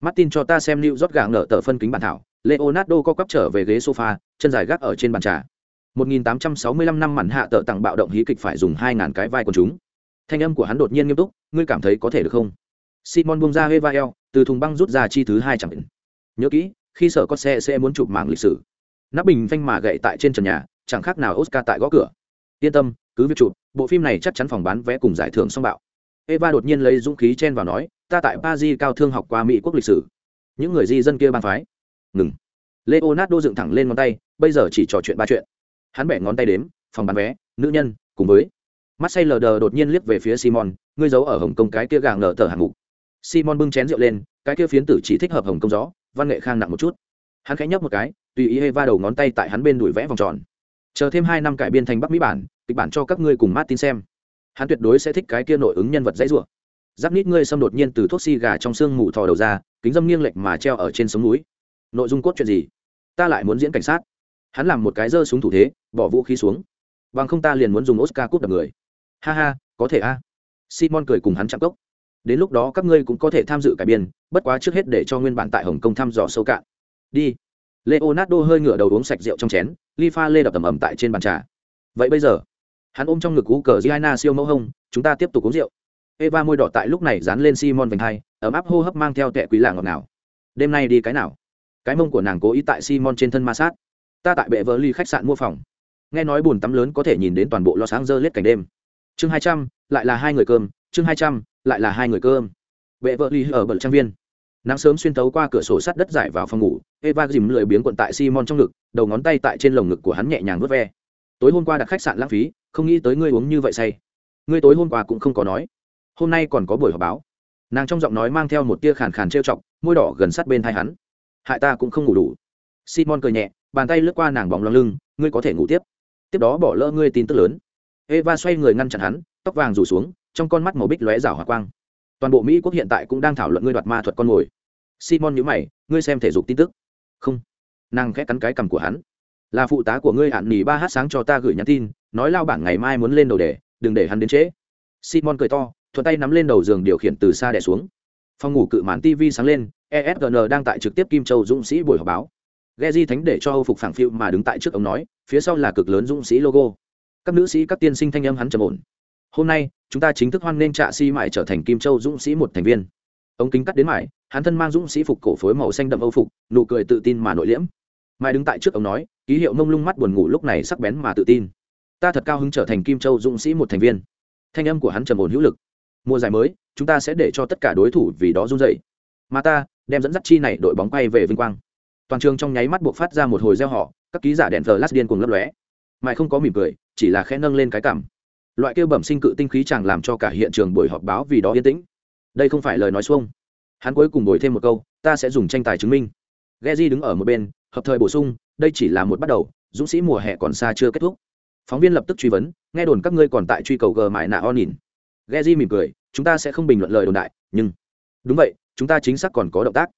Martin cho ta xem lưu rót gà ngỡ tờ phân kính bản thảo, leonardo co quắp trở về ghế sofa, chân dài gác ở trên bàn trà. 1865 năm mặn hạ tợ tặng bạo động hí kịch phải dùng 2.000 cái vai quần chúng. Thanh âm của hắn đột nhiên nghiêm túc, ngươi cảm thấy có thể được không? Simon bung ra eva eo, từ thùng băng rút ra chi thứ hai chẳng định. Nhớ kỹ, khi sở có xe sẽ muốn chụp mảng lịch sử. Nắp bình phanh mà gậy tại trên trần nhà, chẳng khác nào oscar tại gõ cửa yên tâm, cứ việc chụp, bộ phim này chắc chắn phòng bán vé cùng giải thưởng song bạo. Eva đột nhiên lấy dũng khí chen vào nói, ta tại paris cao thương học qua mỹ quốc lịch sử. Những người di dân kia ban phái. Ngừng. Leonardo dựng thẳng lên ngón tay, bây giờ chỉ trò chuyện ba chuyện. Hắn bẻ ngón tay đếm, phòng bán vé, nữ nhân, cùng với. Mắt say lờ đờ đột nhiên liếc về phía simon, ngươi giấu ở hồng kông cái kia gà ngờ tờ hạng mục. Simon bưng chén rượu lên, cái kia phiến tử chỉ thích hợp hồng kông gió, văn nghệ khang nặng một chút. Hắn khẽ nhấp một cái, tùy ý hê va đầu ngón tay tại hắn bên đuổi vẽ vòng tròn chờ thêm hai năm cải biên thành bắc mỹ bản, kịch bản cho các ngươi cùng martin xem. Hắn tuyệt đối sẽ thích cái kia nội ứng nhân vật dãy rủa. Giáp nít ngươi xâm đột nhiên từ thuốc xi gà trong xương mù thò đầu ra, kính dâm nghiêng lệch mà treo ở trên sống núi. Nội dung cốt chuyện gì? Ta lại muốn diễn cảnh sát. Hắn làm một cái giơ súng thủ thế, bỏ vũ khí xuống. Bằng không ta liền muốn dùng oscar cúp đập người. Ha ha, có thể a. Simon cười cùng hắn chạm cốc. Đến lúc đó các ngươi cũng có thể tham dự cải biên, bất quá trước hết để cho nguyên bản tại hồng kông thăm dò sâu cạn. Đi. Leonardo hơi ngửa đầu uống sạch rượu trong chén ly pha lê đập tầm ầm tại trên bàn trà. Vậy bây giờ? Hắn ôm trong ngực cú cờ giana siêu mẫu hông, chúng ta tiếp tục uống rượu. Eva môi đỏ tại lúc này dán lên simon vành hai, ấm áp hô hấp mang theo tệ quý làng ngọt nào đêm nay đi cái nào? Cái mông của nàng cố ý tại simon trên thân ma sát. Ta tại bệ vợ ly khách sạn mua phòng. Nghe nói bùn tắm lớn có thể nhìn đến toàn bộ lo sáng dơ lết cảnh đêm. Chương hai trăm, lại là hai người cơm. Chương hai trăm, lại là hai người cơm. Bệ vợ ly ở bậc trang viên. Nắng sớm xuyên tấu qua cửa sổ sắt đất giải vào phòng ngủ, eva dìm lười biếng quận tại simon trong ngực đầu ngón tay tại trên lồng ngực của hắn nhẹ nhàng vớt ve. Tối hôm qua đặt khách sạn lãng phí, không nghĩ tới ngươi uống như vậy say. Ngươi tối hôm qua cũng không có nói. Hôm nay còn có buổi họp báo. Nàng trong giọng nói mang theo một tia khàn khàn trêu chọc, môi đỏ gần sát bên thai hắn. Hại ta cũng không ngủ đủ. Simon cười nhẹ, bàn tay lướt qua nàng bóng lòng lưng, ngươi có thể ngủ tiếp. Tiếp đó bỏ lỡ ngươi tin tức lớn. Eva xoay người ngăn chặn hắn, tóc vàng rủ xuống, trong con mắt màu bích lóe rảo hỏa quang. Toàn bộ mỹ quốc hiện tại cũng đang thảo luận ngươi đoạt ma thuật con mồi. Simon nhữ mày, ngươi xem thể dục tin tức. Không nàng khẽ cắn cái cằm của hắn là phụ tá của ngươi hạn nỉ ba h sáng cho ta gửi nhắn tin nói lao bảng ngày mai muốn lên đầu đề đừng để hắn đến trễ simon cười to thuận tay nắm lên đầu giường điều khiển từ xa đẻ xuống phòng ngủ cự mán tv sáng lên esgn đang tại trực tiếp kim châu dũng sĩ buổi họp báo Geji thánh để cho Âu phục phản phiu mà đứng tại trước ông nói, phía sau là cực lớn dũng sĩ logo. Các nữ sĩ các tiên sinh thanh âm hắn trầm ổn. Hôm nay, chúng ta chính thức hoan nghênh Trạ Si mại trở thành Kim Châu dũng sĩ một thành viên. Ông kính cắt đến mại, hắn thân mang dũng sĩ phục cổ phối màu xanh đậm Âu phục, nụ cười tự tin mà nội liễm. Mai đứng tại trước ông nói, ký hiệu mông lung mắt buồn ngủ lúc này sắc bén mà tự tin. Ta thật cao hứng trở thành Kim Châu dũng sĩ một thành viên. Thanh âm của hắn trầm ổn hữu lực. Mùa giải mới, chúng ta sẽ để cho tất cả đối thủ vì đó run rẩy. Mà ta, đem dẫn dắt chi này đội bóng quay về vinh quang toàn trường trong nháy mắt buộc phát ra một hồi gieo họ các ký giả đèn thờ lát điên cùng lấp lóe mãi không có mỉm cười chỉ là khẽ nâng lên cái cảm loại kêu bẩm sinh cự tinh khí chẳng làm cho cả hiện trường buổi họp báo vì đó yên tĩnh đây không phải lời nói xuông hắn cuối cùng bồi thêm một câu ta sẽ dùng tranh tài chứng minh Geji đứng ở một bên hợp thời bổ sung, đây chỉ là một bắt đầu, dũng sĩ mùa hè còn xa chưa kết thúc. Phóng viên lập tức truy vấn, nghe đồn các ngươi còn tại truy cầu g mãi nạ o nhìn. Geji mỉm cười, chúng ta sẽ không bình luận lời đồn đại, nhưng đúng vậy, chúng ta chính xác còn có động tác.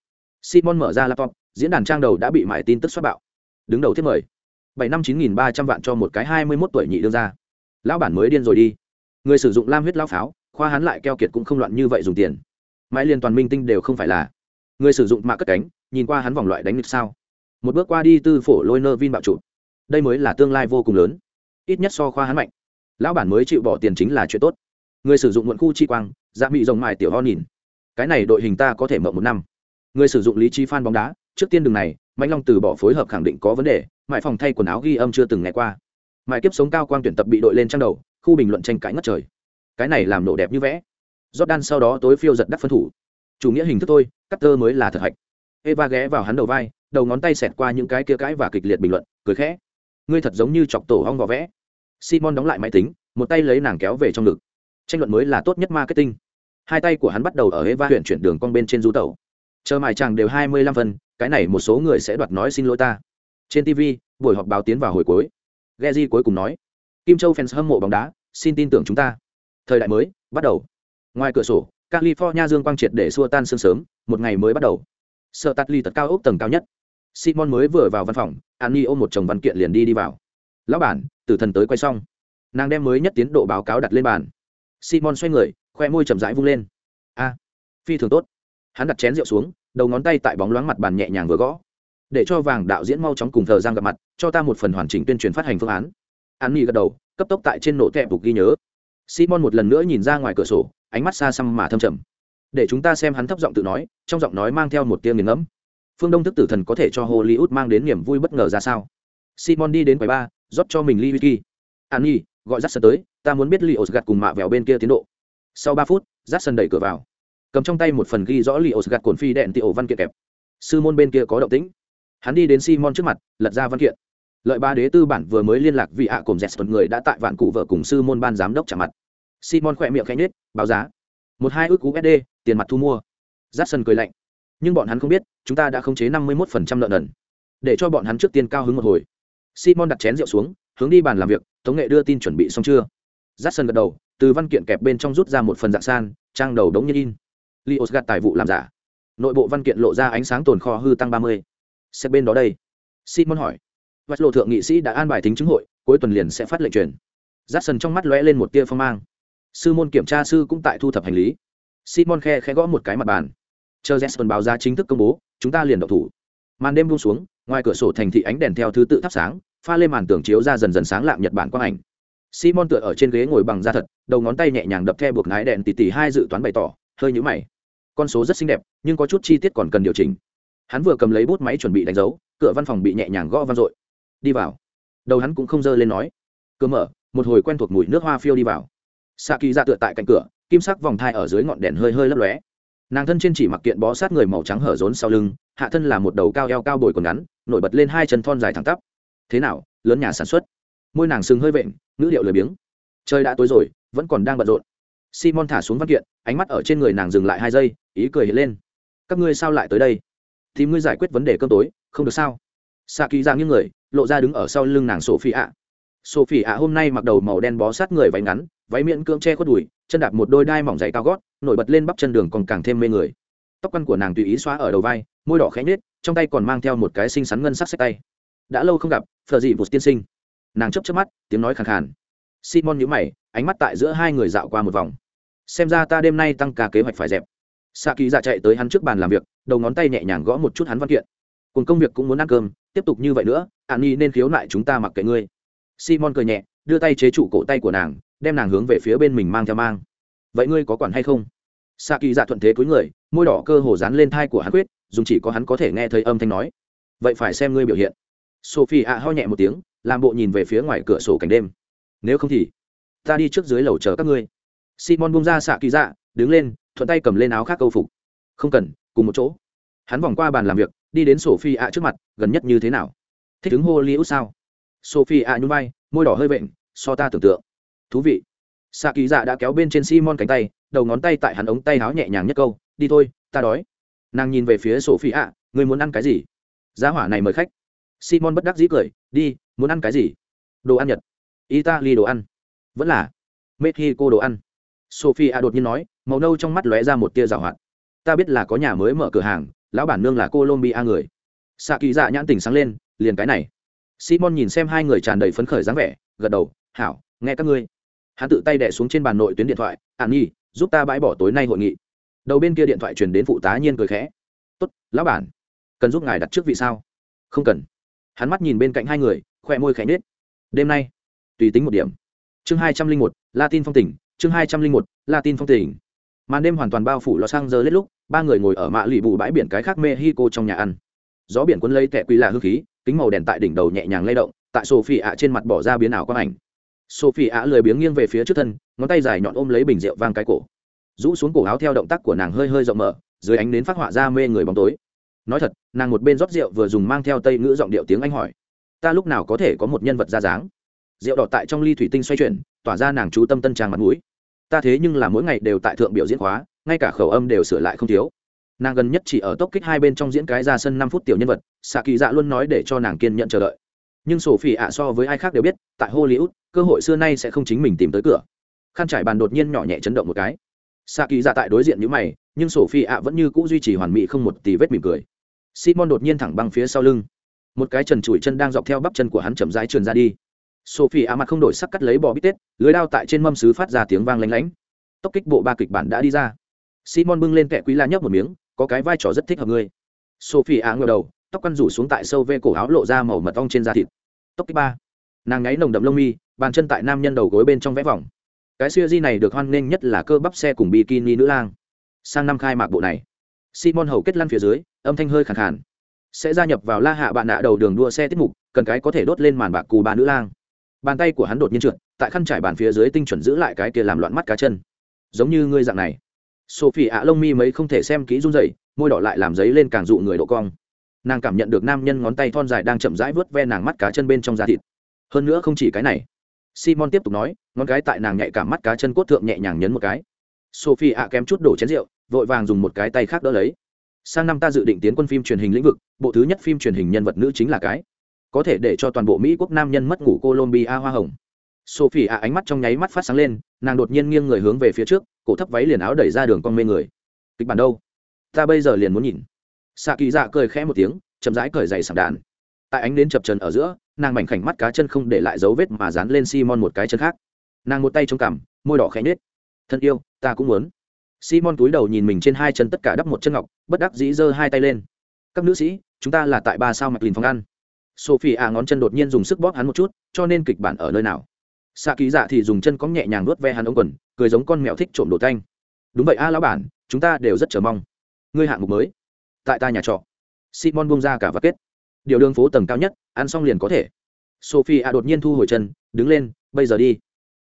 Simon mở ra laptop, diễn đàn trang đầu đã bị mải tin tức xuất bạo. Đứng đầu thiết mời. Bảy năm chín nghìn ba trăm vạn cho một cái hai mươi mốt tuổi nhị đương ra lão bản mới điên rồi đi. Người sử dụng lam huyết lao pháo, khoa hắn lại keo kiệt cũng không loạn như vậy dùng tiền. Mãi liên toàn minh tinh đều không phải là. Người sử dụng mạ cất cánh, nhìn qua hắn vòng loại đánh nghịch sao một bước qua đi tư phổ lôi nơ vin bạo trụ. Đây mới là tương lai vô cùng lớn. Ít nhất so khoa hắn mạnh. Lão bản mới chịu bỏ tiền chính là chuyện tốt. Người sử dụng muộn khu chi quang dạ bị rồng mài tiểu ho nhìn. Cái này đội hình ta có thể mở một năm. Người sử dụng lý trí phan bóng đá, trước tiên đường này, mạnh long từ bỏ phối hợp khẳng định có vấn đề, mại phòng thay quần áo ghi âm chưa từng nghe qua. Mại kiếp sống cao quang tuyển tập bị đội lên trang đầu, khu bình luận tranh cãi ngất trời. Cái này làm nổ đẹp như vẽ. Jordan sau đó tối phiêu giật đắc phân thủ. Chủ nghĩa hình thức thôi cắt tơ mới là thật hạch. Eva ghé vào hắn đầu vai đầu ngón tay xẹt qua những cái kia cãi và kịch liệt bình luận, cười khẽ. Ngươi thật giống như chọc tổ hong vỏ vẽ. Simon đóng lại máy tính, một tay lấy nàng kéo về trong ngực. Tranh luận mới là tốt nhất marketing. Hai tay của hắn bắt đầu ở eva huyện chuyển đường con bên trên du tàu chờ mài chàng đều hai mươi lăm phân, cái này một số người sẽ đoạt nói xin lỗi ta. Trên tv buổi họp báo tiến vào hồi cuối. Geji cuối cùng nói, kim châu fans hâm mộ bóng đá, xin tin tưởng chúng ta. Thời đại mới, bắt đầu. Ngoài cửa sổ, california dương quang triệt để xua tan sương sớm, một ngày mới bắt đầu. Sợ tắt ly tật cao ốc tầng cao nhất simon mới vừa vào văn phòng an ôm một chồng văn kiện liền đi đi vào. Lão bản, tử thần tới quay xong. Nàng đem mới nhất tiến độ báo cáo đặt lên bàn. Simon xoay người, khoe môi chậm rãi vung lên. A, phi thường tốt. Hắn đặt chén rượu xuống, đầu ngón tay tại bóng loáng mặt bàn nhẹ nhàng vừa gõ. Để cho vàng đạo diễn mau chóng cùng thời giang gặp mặt, cho ta một phần hoàn chỉnh tuyên truyền phát hành phương án. An nhi gật đầu, cấp tốc tại trên nổ tẹp bục ghi nhớ. Simon một lần nữa nhìn ra ngoài cửa sổ, ánh mắt xa xăm mà thâm trầm. Để chúng ta xem hắn thấp giọng tự nói, trong giọng nói mang theo một tiếng nghiền ngẫm phương đông thức tử thần có thể cho hollywood mang đến niềm vui bất ngờ ra sao? Simon đi đến quầy ba rót cho mình ly whisky. An nhi, gọi dắt sân tới, ta muốn biết li ô gạt cùng mạ vèo bên kia tiến độ. Sau ba phút dắt sân đẩy cửa vào. Cầm trong tay một phần ghi rõ li ô gạt cồn phi đèn tị ổ văn kiện kẹp. Sư môn bên kia có động tĩnh. Hắn đi đến simon trước mặt, lật ra văn kiện. Lợi ba đế tư bản vừa mới liên lạc vì ạ à cùng dẹt người đã tại vạn cụ vợ cùng sư môn ban giám đốc trả mặt. Simon khỏe miệng khẽ nhết báo giá. Một hai ước usd tiền mặt thu mua. J a cười lạnh nhưng bọn hắn không biết, chúng ta đã khống chế năm mươi một phần trăm lợn nần để cho bọn hắn trước tiên cao hứng một hồi. Simon đặt chén rượu xuống, hướng đi bàn làm việc, tống nghệ đưa tin chuẩn bị xong chưa? J a gật đầu, từ văn kiện kẹp bên trong rút ra một phần dạng san, trang đầu đống nhân in. Lios gạt tài vụ làm giả. Nội bộ văn kiện lộ ra ánh sáng tồn kho hư tăng ba mươi. Xét bên đó đây. Simon hỏi. Vạch lộ thượng nghị sĩ đã an bài tính chứng hội, cuối tuần liền sẽ phát lệnh truyền. J a trong mắt lóe lên một tia phong mang. Sư môn kiểm tra sư cũng tại thu thập hành lý. Simon khe khẽ gõ một cái mặt bàn chờ jesson báo giá chính thức công bố, chúng ta liền động thủ. Màn đêm buông xuống, ngoài cửa sổ thành thị ánh đèn theo thứ tự thắp sáng, pha lên màn tường chiếu ra dần dần sáng lạng nhật bản quang ảnh. Simon tựa ở trên ghế ngồi bằng da thật, đầu ngón tay nhẹ nhàng đập theo buộc nái đèn tỉ tỉ hai dự toán bày tỏ, hơi nhũ mày. Con số rất xinh đẹp, nhưng có chút chi tiết còn cần điều chỉnh. Hắn vừa cầm lấy bút máy chuẩn bị đánh dấu, cửa văn phòng bị nhẹ nhàng gõ vang dội. Đi vào. Đầu hắn cũng không dơ lên nói. Cửa mở, một hồi quen thuộc mùi nước hoa phiêu đi vào. Xạ kỳ ra tựa tại cạnh cửa, kim sắc vòng thai ở dưới ngọn đèn hơi hơi lấp lóe nàng thân trên chỉ mặc kiện bó sát người màu trắng hở rốn sau lưng, hạ thân là một đầu cao eo cao bồi còn ngắn, nổi bật lên hai chân thon dài thẳng tắp. Thế nào, lớn nhà sản xuất. Môi nàng sừng hơi vện, ngữ điệu lười biếng. Trời đã tối rồi, vẫn còn đang bận rộn. Simon thả xuống văn kiện, ánh mắt ở trên người nàng dừng lại hai giây, ý cười hiện lên. Các ngươi sao lại tới đây? Thì ngươi giải quyết vấn đề cơm tối, không được sao? Xạ kỳ ra những người, lộ ra đứng ở sau lưng nàng sophie ạ sophie ạ hôm nay mặc đầu màu đen bó sát người váy ngắn váy miệng cưỡng che khuất đùi chân đạp một đôi đai mỏng dày cao gót nổi bật lên bắp chân đường còn càng thêm mê người. Tóc quăn của nàng tùy ý xóa ở đầu vai môi đỏ khẽ nhếch, trong tay còn mang theo một cái xinh xắn ngân sắc sách tay. Đã lâu không gặp phờ dị vụt tiên sinh. Nàng chấp chấp mắt tiếng nói khàn khàn. Simon nhíu mày ánh mắt tại giữa hai người dạo qua một vòng. Xem ra ta đêm nay tăng ca kế hoạch phải dẹp. Sa kỳ dạ chạy tới hắn trước bàn làm việc đầu ngón tay nhẹ nhàng gõ một chút hắn văn kiện. Cùng công việc cũng muốn ăn cơm tiếp tục như vậy nữa an nhi nên khiếu nại chúng ta mặc kệ ngươi simon cười nhẹ, đưa tay chế trụ cổ tay của nàng, đem nàng hướng về phía bên mình mang theo mang. Vậy ngươi có quản hay không? Sa kỳ dạ thuận thế cuối người, môi đỏ cơ hồ dán lên thai của hắn quyết, dùng chỉ có hắn có thể nghe thấy âm thanh nói. Vậy phải xem ngươi biểu hiện. Sophie ạ ho nhẹ một tiếng, làm bộ nhìn về phía ngoài cửa sổ cảnh đêm. Nếu không thì, ta đi trước dưới lầu chờ các ngươi. Simon bung ra xạ kỳ dạ đứng lên, thuận tay cầm lên áo khác câu phục. Không cần, cùng một chỗ. Hắn vòng qua bàn làm việc, đi đến sophie ạ trước mặt, gần nhất như thế nào? Thích ứng liễu sao? Sophie ạ, nhún vai, môi đỏ hơi vện, so ta tưởng tượng. Thú vị. Xạ kỳ dạ đã kéo bên trên simon cánh tay, đầu ngón tay tại hắn ống tay áo nhẹ nhàng nhất câu, đi thôi, ta đói. Nàng nhìn về phía sophie ạ người muốn ăn cái gì? Giá hỏa này mời khách. Simon bất đắc dĩ cười, đi, muốn ăn cái gì? Đồ ăn nhật. Italy đồ ăn. Vẫn là mexico đồ ăn. Sophie đột nhiên nói, màu nâu trong mắt lóe ra một tia rào hoạt. Ta biết là có nhà mới mở cửa hàng, lão bản nương là colombia người. Xạ kỳ dạ nhãn tình sáng lên, liền cái này simon nhìn xem hai người tràn đầy phấn khởi dáng vẻ, gật đầu, hảo, nghe các ngươi. Hắn tự tay đẻ xuống trên bàn nội tuyến điện thoại, an nhi, giúp ta bãi bỏ tối nay hội nghị. Đầu bên kia điện thoại truyền đến phụ tá nhiên cười khẽ, tốt, lão bản, cần giúp ngài đặt trước vị sao? Không cần. Hắn mắt nhìn bên cạnh hai người khoe môi khẽ nết đêm nay, tùy tính một điểm. Chương hai trăm linh một, latin phong tỉnh chương hai trăm linh một, latin phong tỉnh màn đêm hoàn toàn bao phủ lò sang giờ lết lúc, ba người ngồi ở mạ lụy bù bãi biển cái khác mexico trong nhà ăn. Gió biển cuốn lấy tẻ quỷ là hư khí kính màu đèn tại đỉnh đầu nhẹ nhàng lay động tại sophie ạ trên mặt bỏ ra biến ảo quang ảnh. Sophie ạ lười biếng nghiêng về phía trước thân ngón tay dài nhọn ôm lấy bình rượu vang cái cổ. Rũ xuống cổ áo theo động tác của nàng hơi hơi rộng mở dưới ánh nến phát họa ra mê người bóng tối. Nói thật nàng một bên rót rượu vừa dùng mang theo tây ngữ giọng điệu tiếng anh hỏi ta lúc nào có thể có một nhân vật ra dáng? Rượu đỏ tại trong ly thủy tinh xoay chuyển tỏa ra nàng chú tâm tân trang mặt mũi. Ta thế nhưng là mỗi ngày đều tại thượng biểu diễn hóa, ngay cả khẩu âm đều sửa lại không thiếu nàng gần nhất chỉ ở tốc kích hai bên trong diễn cái ra sân năm phút tiểu nhân vật xạ kỳ dạ luôn nói để cho nàng kiên nhận chờ đợi. Nhưng sổ phỉ ạ so với ai khác đều biết, tại hollywood, cơ hội xưa nay sẽ không chính mình tìm tới cửa. Khăn trải bàn đột nhiên nhỏ nhẹ chấn động một cái. Xạ kỳ dạ tại đối diện như mày, nhưng sổ phi ạ vẫn như c ũ duy trì hoàn mỹ không một tì vết mỉm cười. Simon đột nhiên thẳng băng phía sau lưng. Một cái trần trụi chân đang dọc theo bắp chân của hắn chậm rãi trườn ra đi. Sophie ạ mặt không đổi sắc cắt lấy bò bít tết, lưới đao tại trên mâm sứ phát ra tiếng vang lánh lánh. Tốc kích bộ ba kịch bản đã đi ra. Simon bưng lên kẹ quý la nhấp một miếng có cái vai trò rất thích hợp ngươi. Sophie a ngờ đầu, tóc quăn rủ xuống tại sâu vê cổ áo lộ ra màu mật ong trên da thịt. Tóc kích ba. Nàng ngáy nồng đậm lông mi, bàn chân tại nam nhân đầu gối bên trong vẽ vòng. Cái siêu di này được hoan nghênh nhất là cơ bắp xe cùng bikini nữ lang. Sang năm khai mạc bộ này, simon hầu kết lăn phía dưới, âm thanh hơi khẳng khàn. Sẽ gia nhập vào la hạ bạn nạ đầu đường đua xe tiết mục, cần cái có thể đốt lên màn bạc cù bà nữ lang. Bàn tay của hắn đột nhiên trượt, tại khăn trải bàn phía dưới tinh chuẩn giữ lại cái kia làm loạn mắt cá chân. Giống như ngươi dạng này sophie ạ lông mi mấy không thể xem kỹ run rẩy, môi đỏ lại làm giấy lên càng dụ người độ cong. Nàng cảm nhận được nam nhân ngón tay thon dài đang chậm rãi vớt ve nàng mắt cá chân bên trong da thịt. Hơn nữa không chỉ cái này. Simon tiếp tục nói, ngón cái tại nàng nhạy cảm mắt cá chân cốt thượng nhẹ nhàng nhấn một cái. Sophie ạ kém chút đổ chén rượu, vội vàng dùng một cái tay khác đỡ lấy. Sang năm ta dự định tiến quân phim truyền hình lĩnh vực, bộ thứ nhất phim truyền hình nhân vật nữ chính là cái. Có thể để cho toàn bộ mỹ quốc nam nhân mất ngủ colombia hoa hồng sophie ạ, ánh mắt trong nháy mắt phát sáng lên, nàng đột nhiên nghiêng người hướng về phía trước, cổ thấp váy liền áo đẩy ra đường con mê người. Kịch bản đâu? Ta bây giờ liền muốn nhìn. Xạ kỳ dạ cười khẽ một tiếng, chậm rãi cởi giày sảng đàn tại ánh đến chập trần ở giữa, nàng mảnh khảnh mắt cá chân không để lại dấu vết mà dán lên simon một cái chân khác. Nàng một tay trong cằm, môi đỏ khẽ nhết thân yêu, ta cũng muốn. Simon túi đầu nhìn mình trên hai chân tất cả đắp một chân ngọc, bất đắc dĩ giơ hai tay lên. Các nữ sĩ, chúng ta là tại ba sao mạch lìn phòng ăn. Sophie à ngón chân đột nhiên dùng sức bóp hắn một chút, cho nên kịch bản ở nơi nào? Xạ ký dạ thì dùng chân cóng nhẹ nhàng nuốt ve hắn ống quần, cười giống con mèo thích trộm đồ thanh. đúng vậy a, lão bản, chúng ta đều rất chờ mong. Ngươi hạng mục mới. Tại ta nhà trọ. Simon bung ra cả và kết. Điều đường phố tầng cao nhất, ăn xong liền có thể. Sophie a đột nhiên thu hồi chân, đứng lên, bây giờ đi.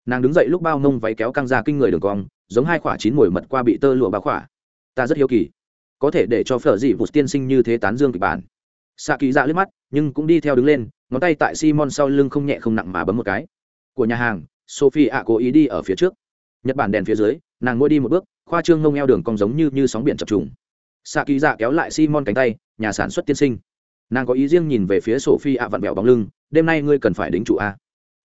Nàng đứng dậy lúc bao mông váy kéo căng ra kinh người đường cong, giống hai khoả chín mồi mật qua bị tơ lụa bá khỏa. Ta rất hiếu kỳ. Có thể để cho phở dị vụt tiên sinh như thế tán dương kịch bản. Xạ kỳ dạ liếc mắt, nhưng cũng đi theo đứng lên, ngón tay tại simon sau lưng không nhẹ không nặng mà bấm một cái của nhà hàng sophie ạ cố ý đi ở phía trước. Nhật bản đèn phía dưới nàng ngôi đi một bước khoa trương ngông eo đường cong giống như, như sóng biển chập trùng. Xạ kỳ dạ kéo lại simon cánh tay nhà sản xuất tiên sinh. Nàng có ý riêng nhìn về phía sophie ạ vặn vẹo bóng lưng đêm nay ngươi cần phải đính trụ a.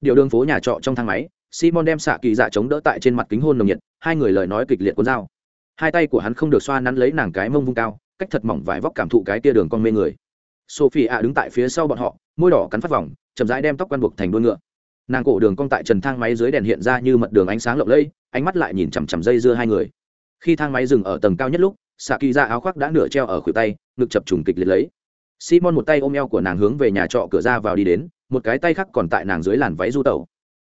Điều đường phố nhà trọ trong thang máy simon đem xạ kỳ dạ chống đỡ tại trên mặt kính hôn nồng nhiệt hai người lời nói kịch liệt cuốn dao. Hai tay của hắn không được xoa nắn lấy nàng cái mông vung cao cách thật mỏng vải vóc cảm thụ cái tia đường con mê người. Sophie ạ đứng tại phía sau bọn họ môi đỏ cắn phát vòng chậm rãi đem tóc quan buộc thành đuôi ngựa nàng cổ đường cong tại trần thang máy dưới đèn hiện ra như mật đường ánh sáng lộng lẫy, ánh mắt lại nhìn chằm chằm dây dưa hai người. Khi thang máy dừng ở tầng cao nhất lúc xạ kỳ ra áo khoác đã nửa treo ở khuỷu tay, ngực chập trùng kịch liệt lấy. Simon một tay ôm eo của nàng hướng về nhà trọ cửa ra vào đi đến, một cái tay khác còn tại nàng dưới làn váy du tẩu.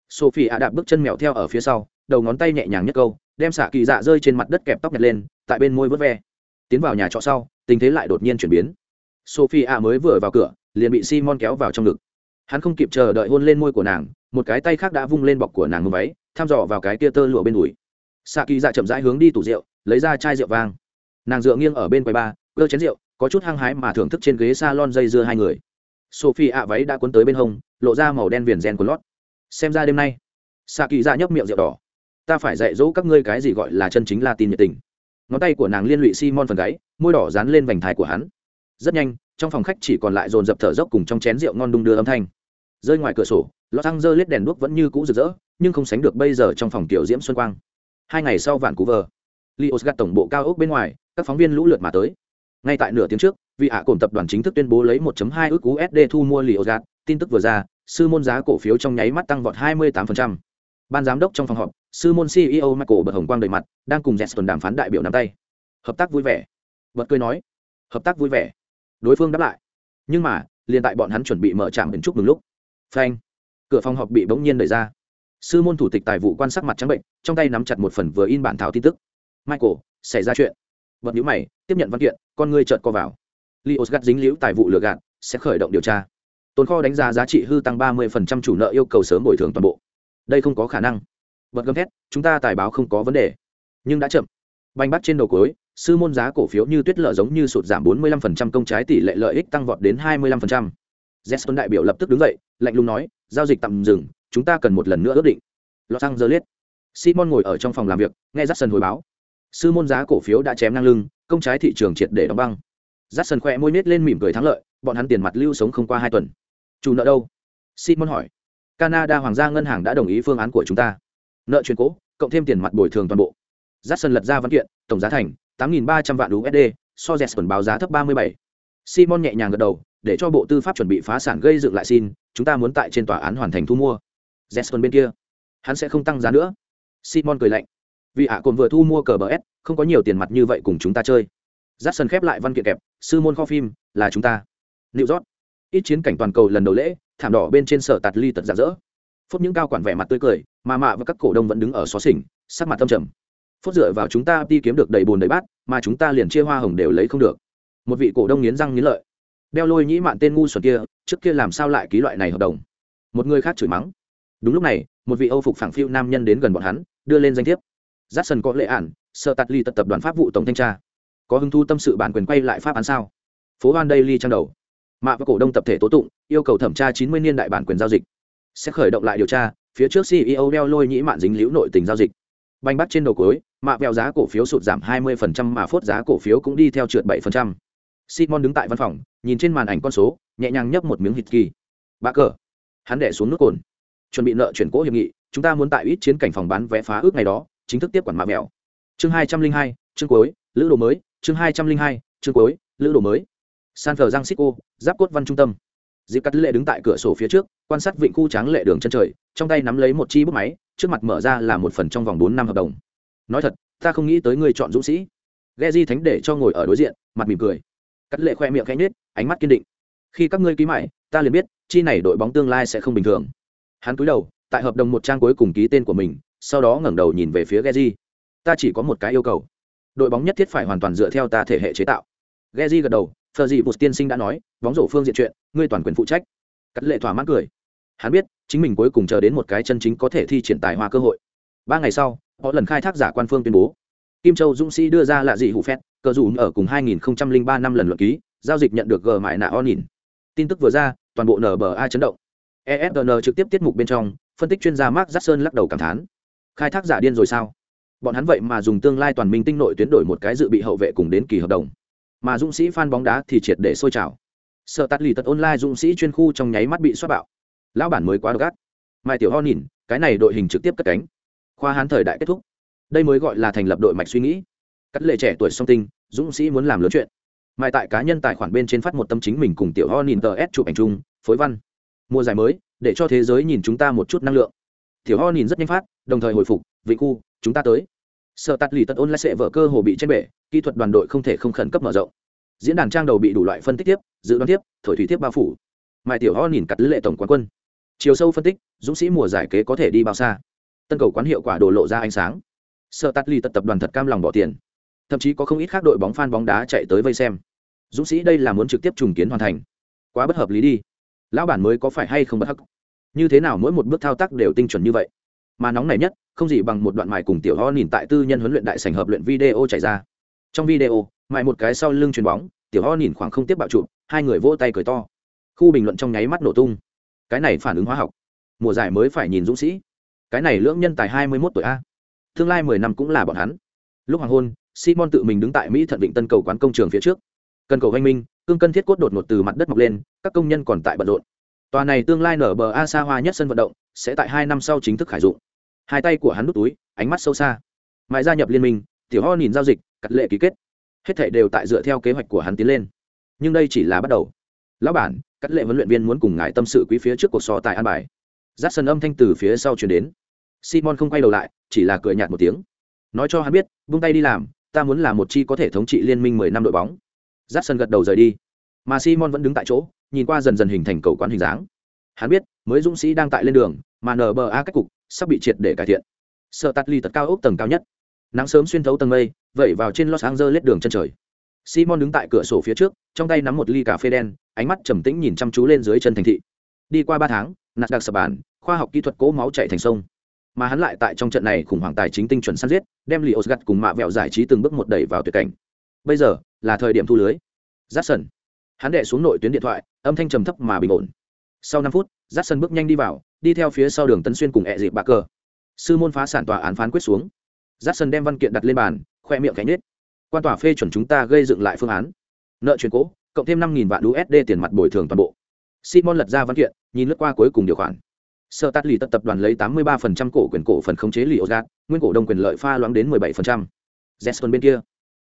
Sophie ạ đạp bước chân mèo theo ở phía sau, đầu ngón tay nhẹ nhàng nhất câu, đem xạ kỳ dạ rơi trên mặt đất kẹp tóc nhặt lên, tại bên môi vớt ve. Tiến vào nhà trọ sau, tình thế lại đột nhiên chuyển biến. Sophie ạ mới vừa vào cửa, liền bị simon kéo vào trong ngực hắn không kịp chờ đợi hôn lên môi của nàng, một cái tay khác đã vung lên bọc của nàng ngưng váy, thăm dò vào cái tia tơ lụa bên đùi. Xạ kỳ dạ chậm rãi hướng đi tủ rượu, lấy ra chai rượu vang. Nàng dựa nghiêng ở bên quầy ba cơ chén rượu, có chút hăng hái mà thưởng thức trên ghế s a lon dây dưa hai người. Sophie ạ váy đã cuốn tới bên hông, lộ ra màu đen viền gen của lót. Xem ra đêm nay xạ kỳ dạ nhấp miệng rượu đỏ. Ta phải dạy dỗ các ngươi cái gì gọi là chân chính latin nhiệt tình. Ngón tay của nàng liên lụy simon phần gáy, môi đỏ dán lên vành thai của hắn. Rất nhanh trong phòng khách chỉ còn lại dồn dập thở dốc cùng trong chén rượu ngon đung đưa âm thanh. Rơi ngoài cửa sổ lọ xăng dơ lết đèn đuốc vẫn như cũ rực rỡ, nhưng không sánh được bây giờ trong phòng tiểu diễm xuân quang. Hai ngày sau vạn cú vờ, lios gạt tổng bộ cao ốc bên ngoài, các phóng viên lũ lượt mà tới. Ngay tại nửa tiếng trước vị ạ cổm tập đoàn chính thức tuyên bố lấy 1.2 ước USD thu mua lios gạt, tin tức vừa ra, sư môn giá cổ phiếu trong nháy mắt tăng vọt 28%. ban giám đốc trong phòng họp, sư môn ceo michael bật hồng quang đầy mặt, đang cùng jeston đàm phán đại biểu nắm tay. Hợp tác vui vẻ. Bật cười nói. Hợp tác vui vẻ đối phương đáp lại. Nhưng mà, liền tại bọn hắn chuẩn bị mở trạm đến chúc mừng lúc, phanh, cửa phòng họp bị bỗng nhiên đẩy ra. Sư môn thủ tịch tài vụ quan sát mặt trắng bệnh, trong tay nắm chặt một phần vừa in bản thảo tin tức. Michael, xảy ra chuyện. Vật nhữ mày, tiếp nhận văn kiện, con ngươi trợt co vào. Lios gắt dính liễu tài vụ lừa gạt, sẽ khởi động điều tra. Tồn kho đánh giá giá trị hư tăng ba mươi chủ nợ yêu cầu sớm bồi thường toàn bộ. Đây không có khả năng. Vật gầm thét, chúng ta tài báo không có vấn đề. Nhưng đã chậm. Banh bắt trên đầu cối sư môn giá cổ phiếu như tuyết lợ giống như sụt giảm 45% công trái tỷ lệ lợi ích tăng vọt đến 25%. Jeston đại biểu lập tức đứng dậy, lạnh lùng nói, giao dịch tạm dừng, chúng ta cần một lần nữa ước định. Los Angeles. Simon ngồi ở trong phòng làm việc, nghe Jackson hồi báo. Sư môn giá cổ phiếu đã chém năng lưng, công trái thị trường triệt để đóng băng. Jackson khẽ môi miết lên mỉm cười thắng lợi, bọn hắn tiền mặt lưu sống không qua hai tuần. Chủ nợ đâu? Simon hỏi. Canada Hoàng gia ngân hàng đã đồng ý phương án của chúng ta. Nợ chuyển cố, cộng thêm tiền mặt bồi thường toàn bộ. Jackson lật ra văn kiện, tổng giá thành 8.300 vạn USD, so Jesper báo giá thấp 37. Simon nhẹ nhàng gật đầu, để cho Bộ Tư pháp chuẩn bị phá sản gây dựng lại xin, chúng ta muốn tại trên tòa án hoàn thành thu mua. Jesper bên kia, hắn sẽ không tăng giá nữa. Simon cười lạnh. Vì ạ à vừa thu mua cờ bờ S, không có nhiều tiền mặt như vậy cùng chúng ta chơi. Jackson khép lại văn kiện kẹp, sư môn kho phim, là chúng ta. New York. Ít chiến cảnh toàn cầu lần đầu lễ, thảm đỏ bên trên sở tạt ly tật rạng rỡ. Phút những cao quản vẻ mặt tươi cười, mà mạ và các cổ đông vẫn đứng ở xó xỉnh, sắc mặt tâm trầm phốt dựa vào chúng ta đi kiếm được đầy bồn đầy bát, mà chúng ta liền chia hoa hồng đều lấy không được. Một vị cổ đông nghiến răng nghiến lợi. Đeo lôi nhĩ mạn tên ngu xuẩn kia, trước kia làm sao lại ký loại này hợp đồng? Một người khác chửi mắng. Đúng lúc này, một vị âu phục phẳng phiu nam nhân đến gần bọn hắn, đưa lên danh thiếp. Giáp sân có lệ ản, sợ tạt ly tật tập đoàn pháp vụ tổng thanh tra. Có hứng thu tâm sự bản quyền quay lại pháp án sao? Phố hoan đây ly trang đầu. Mạ và cổ đông tập thể tố tụng, yêu cầu thẩm tra chín mươi niên đại bản quyền giao dịch. Sẽ khởi động lại điều tra, phía trước ceo đeo lôi nhĩ mạn dính liễu nội tình giao dịch. Banh bắt trên đầu cối mạ vẹo giá cổ phiếu sụt giảm 20% mà phốt giá cổ phiếu cũng đi theo trượt 7%. Simon đứng tại văn phòng, nhìn trên màn ảnh con số, nhẹ nhàng nhấp một miếng hít kỳ. Bạ cờ. Hắn đè xuống nước cồn. Chuẩn bị nợ chuyển cố hiệp nghị, chúng ta muốn tại ít chiến cảnh phòng bán vé phá ước ngày đó, chính thức tiếp quản mạ vẹo. Chương 202, chương cuối, lữ đồ mới, chương 202, chương cuối, lữ đồ mới. San Francisco, giáp cốt văn trung tâm. Diệp Cát Lệ đứng tại cửa sổ phía trước, quan sát vịnh khu tráng lệ đường chân trời, trong tay nắm lấy một chi bút máy, trước mặt mở ra là một phần trong vòng bốn năm hợp đồng nói thật ta không nghĩ tới ngươi chọn dũng sĩ ghe di thánh để cho ngồi ở đối diện mặt mỉm cười cắt lệ khoe miệng khẽ nhết ánh mắt kiên định khi các ngươi ký mãi ta liền biết chi này đội bóng tương lai sẽ không bình thường hắn cúi đầu tại hợp đồng một trang cuối cùng ký tên của mình sau đó ngẩng đầu nhìn về phía Geji. Ta chỉ có một cái yêu cầu. Đội bóng nhất thiết phải hoàn toàn dựa theo ta thể hệ chế tạo. Geji gật đầu, Fergie Bus tiên sinh đã nói, bóng rổ phương diện chuyện, ngươi toàn quyền phụ trách. Cắt lệ thỏa mãn cười. Hắn biết, chính mình cuối cùng chờ đến một cái chân chính có thể thi triển tài hoa cơ hội. Ba ngày sau, họ lần khai thác giả quan phương tuyên bố. Kim châu dũng sĩ đưa ra là gì hụ phét, cờ dù ở cùng 2003 năm lần luận ký, giao dịch nhận được g mại nạ on nhìn. Tin tức vừa ra, toàn bộ nba chấn động. Esn trực tiếp tiết mục bên trong, phân tích chuyên gia mark jackson lắc đầu cảm thán. Khai thác giả điên rồi sao? Bọn hắn vậy mà dùng tương lai toàn minh tinh nội tuyến đổi một cái dự bị hậu vệ cùng đến kỳ hợp đồng. Mà dũng sĩ fan bóng đá thì triệt để sôi trào. Sợ tắt lì tật online dũng sĩ chuyên khu trong nháy mắt bị xoát bạo. Lão bản mới quá gắt ác. Mai tiểu ho nhìn, cái này đội hình trực tiếp cất cánh khoa hán thời đại kết thúc. Đây mới gọi là thành lập đội mạch suy nghĩ. Cắt lệ trẻ tuổi song tinh, dũng sĩ muốn làm lớn chuyện. Mai tại cá nhân tài khoản bên trên phát một tâm chính mình cùng tiểu ho nhìn tờ s chụp ảnh chung, phối văn. Mùa giải mới, để cho thế giới nhìn chúng ta một chút năng lượng. Tiểu ho nhìn rất nhanh phát, đồng thời hồi phục, vịnh khu, chúng ta tới. Sợ tắt lì tật ôn lại sẽ vỡ cơ hồ bị trên bể, kỹ thuật đoàn đội không thể không khẩn cấp mở rộng. Diễn đàn trang đầu bị đủ loại phân tích tiếp, dự đoán tiếp, thổi thủy tiếp bao phủ. Mai tiểu ho nhìn cắt lệ tổng quán quân. Chiều sâu phân tích, dũng sĩ mùa giải kế có thể đi bao xa? Tân cầu quán hiệu quả đổ lộ ra ánh sáng. Sợ tắt ly tật tập đoàn thật cam lòng bỏ tiền. Thậm chí có không ít khác đội bóng phan bóng đá chạy tới vây xem. Dũng sĩ đây là muốn trực tiếp trùng kiến hoàn thành. Quá bất hợp lý đi. Lão bản mới có phải hay không bất hắc? Như thế nào mỗi một bước thao tác đều tinh chuẩn như vậy? Mà nóng này nhất, không gì bằng một đoạn mài cùng tiểu ho nhìn tại tư nhân huấn luyện đại sành hợp luyện video chạy ra. Trong video, mài một cái sau lưng chuyền bóng, tiểu ho nhìn khoảng không tiếp bạo trụ hai người vỗ tay cười to. Khu bình luận trong nháy mắt nổ tung. Cái này phản ứng hóa học. Mùa giải mới phải nhìn dũng sĩ cái này lưỡng nhân tài hai mươi 21 tuổi a. Tương lai mười năm cũng là bọn hắn. Lúc hoàng hôn, simon tự mình đứng tại mỹ thận vịnh tân cầu quán công trường phía trước. Cần cầu anh minh, cương cân thiết cốt đột ngột từ mặt đất mọc lên, các công nhân còn tại bận rộn. Tòa này tương lai nở bờ a xa hoa nhất sân vận động, sẽ tại hai năm sau chính thức khải dụng. Hai tay của hắn nút túi, ánh mắt sâu xa. Mãi gia nhập liên minh, tiểu ho nhìn giao dịch, cắt lệ ký kết. Hết thể đều tại dựa theo kế hoạch của hắn tiến lên. Nhưng đây chỉ là bắt đầu. Lão bản, cắt lệ huấn luyện viên muốn cùng ngài tâm sự quý phía trước cuộc so tài an bài giáp sân âm thanh từ phía sau chuyển đến. Simon không quay đầu lại, chỉ là cười nhạt một tiếng. Nói cho hắn biết vung tay đi làm, ta muốn là một chi có thể thống trị liên minh mười năm đội bóng. Giáp sân gật đầu rời đi. Mà simon vẫn đứng tại chỗ, nhìn qua dần dần hình thành cầu quán hình dáng. Hắn biết, mới dũng sĩ đang tại lên đường, mà nba cách cục sắp bị triệt để cải thiện. Sợ tắt ly tật cao ốc tầng cao nhất. Nắng sớm xuyên thấu tầng mây, vẩy vào trên los angeles đường chân trời. Simon đứng tại cửa sổ phía trước, trong tay nắm một ly cà phê đen, ánh mắt trầm tĩnh nhìn chăm chú lên dưới chân thành thị. Đi qua ba tháng nạt đặc sập bàn, khoa học kỹ thuật cố máu chạy thành sông. Mà hắn lại tại trong trận này khủng hoảng tài chính tinh chuẩn săn giết đem li osgat cùng mạ vẹo giải trí từng bước một đẩy vào tuyệt cảnh. Bây giờ là thời điểm thu lưới. Giắt sần hắn đệ xuống nội tuyến điện thoại âm thanh trầm thấp mà bình ổn. Sau năm phút giắt sân bước nhanh đi vào đi theo phía sau đường tấn xuyên cùng ẹ dịp bạc cơ sư môn phá sản tòa án phán quyết xuống. Giắt sân đem văn kiện đặt lên bàn khoe miệng cánh nết quan tòa phê chuẩn chúng ta gây dựng lại phương án. Nợ chuyển cố cộng thêm năm vạn usd tiền mặt bồi thường toàn bộ simon lật ra văn kiện nhìn lướt qua cuối cùng điều khoản Sở Tát Lì tập đoàn lấy 83% cổ quyền cổ phần khống chế Lì nguyên cổ đông quyền lợi pha loãng đến 17%. Jackson bên kia.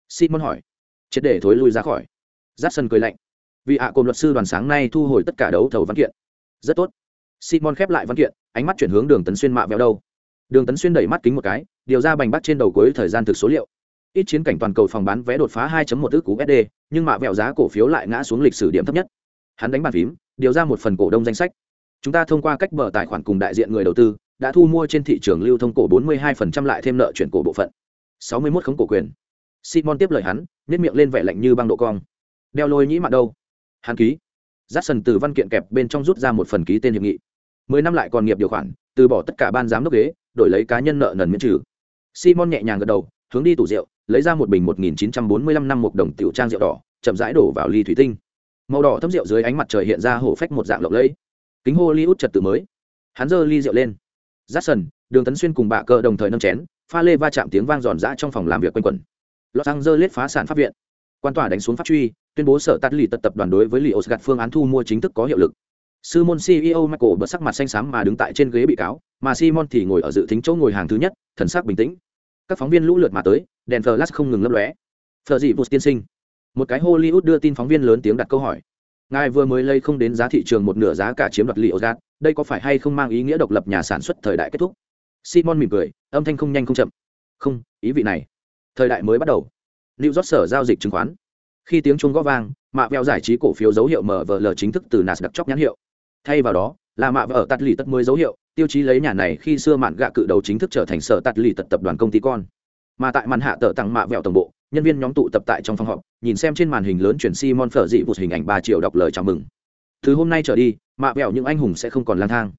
Simon hỏi. Triệt để thối lui ra khỏi. Jackson cười lạnh. Vì ạ cùng luật sư đoàn sáng nay thu hồi tất cả đấu thầu văn kiện. Rất tốt. Simon khép lại văn kiện, ánh mắt chuyển hướng Đường Tấn Xuyên mạ véo đâu. Đường Tấn Xuyên đẩy mắt kính một cái, điều ra bành bắt trên đầu cuối thời gian thực số liệu. Ít chiến cảnh toàn cầu phòng bán vé đột phá 2.1 ức cú USD, nhưng mạ vẹo giá cổ phiếu lại ngã xuống lịch sử điểm thấp nhất. Hắn đánh bàn phím, điều ra một phần cổ đông danh sách. Chúng ta thông qua cách mở tài khoản cùng đại diện người đầu tư, đã thu mua trên thị trường lưu thông cổ 42% lại thêm nợ chuyển cổ bộ phận. 61 khống cổ quyền. Simon tiếp lời hắn nhét miệng lên vẻ lạnh như băng độ cong. Đeo lôi nhĩ mặt đâu? Hắn ký. Giắt sần từ văn kiện kẹp bên trong rút ra một phần ký tên hiệp nghị. mười năm lại còn nghiệp điều khoản, từ bỏ tất cả ban giám đốc ghế, đổi lấy cá nhân nợ nần miễn trừ. Simon nhẹ nhàng gật đầu, hướng đi tủ rượu, lấy ra một bình 1945 năm một đồng tiểu trang rượu đỏ, chậm rãi đổ vào ly thủy tinh màu đỏ thấm rượu dưới ánh mặt trời hiện ra hổ phách một dạng lộng lẫy. Kính hollywood trật tự mới. Hắn giơ ly rượu lên. Rát sần đường tấn xuyên cùng bạ cờ đồng thời nâng chén, pha lê va chạm tiếng vang giòn giã trong phòng làm việc quanh quẩn. Los angeles phá sản pháp viện. Quan tòa đánh xuống pháp truy, tuyên bố sở tắt lì tật tập đoàn đối với lì osgad phương án thu mua chính thức có hiệu lực. Sư môn ceo michael bật sắc mặt xanh xám mà đứng tại trên ghế bị cáo, mà simon thì ngồi ở dự tính chỗ ngồi hàng thứ nhất, thần sắc bình tĩnh. Các phóng viên lũ lượt mà tới, đèn flash không ngừng lấp lóe. Phờ dị vụt tiên sinh một cái hollywood đưa tin phóng viên lớn tiếng đặt câu hỏi. Ngài vừa mới lây không đến giá thị trường một nửa giá cả chiếm đoạt liệu gạt đây có phải hay không mang ý nghĩa độc lập nhà sản xuất thời đại kết thúc? Simon mỉm cười, âm thanh không nhanh không chậm. Không, ý vị này. Thời đại mới bắt đầu. New york sở giao dịch chứng khoán. Khi tiếng chuông gõ vang, mạ vẹo giải trí cổ phiếu dấu hiệu mvl chính thức từ nas đặc chóc nhãn hiệu. Thay vào đó, là mạ vẹo ở tắt lì tất mới dấu hiệu, tiêu chí lấy nhà này khi xưa mạn gạ cự đầu chính thức trở thành sở tắt lì tật tập đoàn công ty con. Mà tại màn hạ tờ tặng mạ vẹo tổng bộ nhân viên nhóm tụ tập tại trong phòng họp, nhìn xem trên màn hình lớn chuyển simon phở dị vụt hình ảnh ba triệu đọc lời chào mừng. Từ hôm nay trở đi, mạ vẹo những anh hùng sẽ không còn lang thang.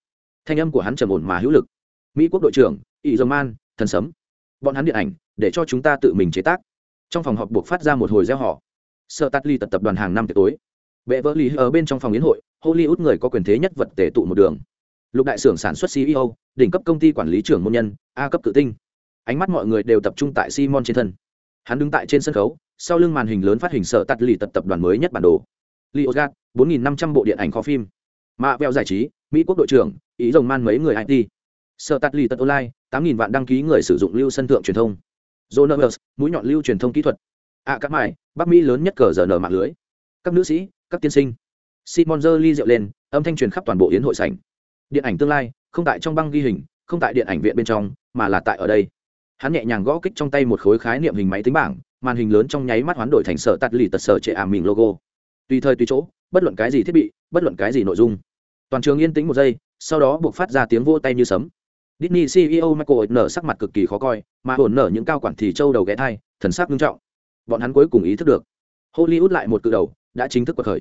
Thanh âm của hắn trầm ổn mà hữu lực. Mỹ quốc đội trưởng ỷ dơ man thần sấm. Bọn hắn điện ảnh, để cho chúng ta tự mình chế tác. Trong phòng họp buộc phát ra một hồi gieo họ sợ tắt ly tập tập đoàn hàng năm tiệc tối. Bệ vỡ lý ở bên trong phòng yến hội, hollywood người có quyền thế nhất vật tể tụ một đường. Lục đại xưởng sản xuất ceo đỉnh cấp công ty quản lý trưởng môn nhân, a cấp cử tinh. Ánh mắt mọi người đều tập trung tại simon trên thân hắn đứng tại trên sân khấu sau lưng màn hình lớn phát hình sở tắt lì tật tập đoàn mới nhất bản đồ. Li osgat bốn nghìn năm trăm bộ điện ảnh kho phim. Mạ veo giải trí mỹ quốc đội trưởng ý rồng man mấy người it Sở tắt lì tật online tám nghìn vạn đăng ký người sử dụng lưu sân thượng truyền thông. Jonas, mũi nhọn lưu truyền thông kỹ thuật. Ạ à, các mải bắc mỹ lớn nhất cờ giờ nở mạng lưới. Các nữ sĩ các tiên sinh. Simon dơ ly rượu lên âm thanh truyền khắp toàn bộ yến hội sảnh. Điện ảnh tương lai không tại trong băng ghi hình không tại điện ảnh viện bên trong mà là tại ở đây hắn nhẹ nhàng gõ kích trong tay một khối khái niệm hình máy tính bảng màn hình lớn trong nháy mắt hoán đổi thành sở tắt lì tật sở trệ ảm mình logo tùy thời tùy chỗ bất luận cái gì thiết bị bất luận cái gì nội dung toàn trường yên tĩnh một giây sau đó buộc phát ra tiếng vô tay như sấm Disney CEO Michael nở sắc mặt cực kỳ khó coi, mà hồn nở những cao quản thì châu đầu ghé thai, thần sắc nghiêm trọng. Bọn hắn cuối cùng ý thức được, Hollywood lại một cự đầu, đã chính thức quật khởi.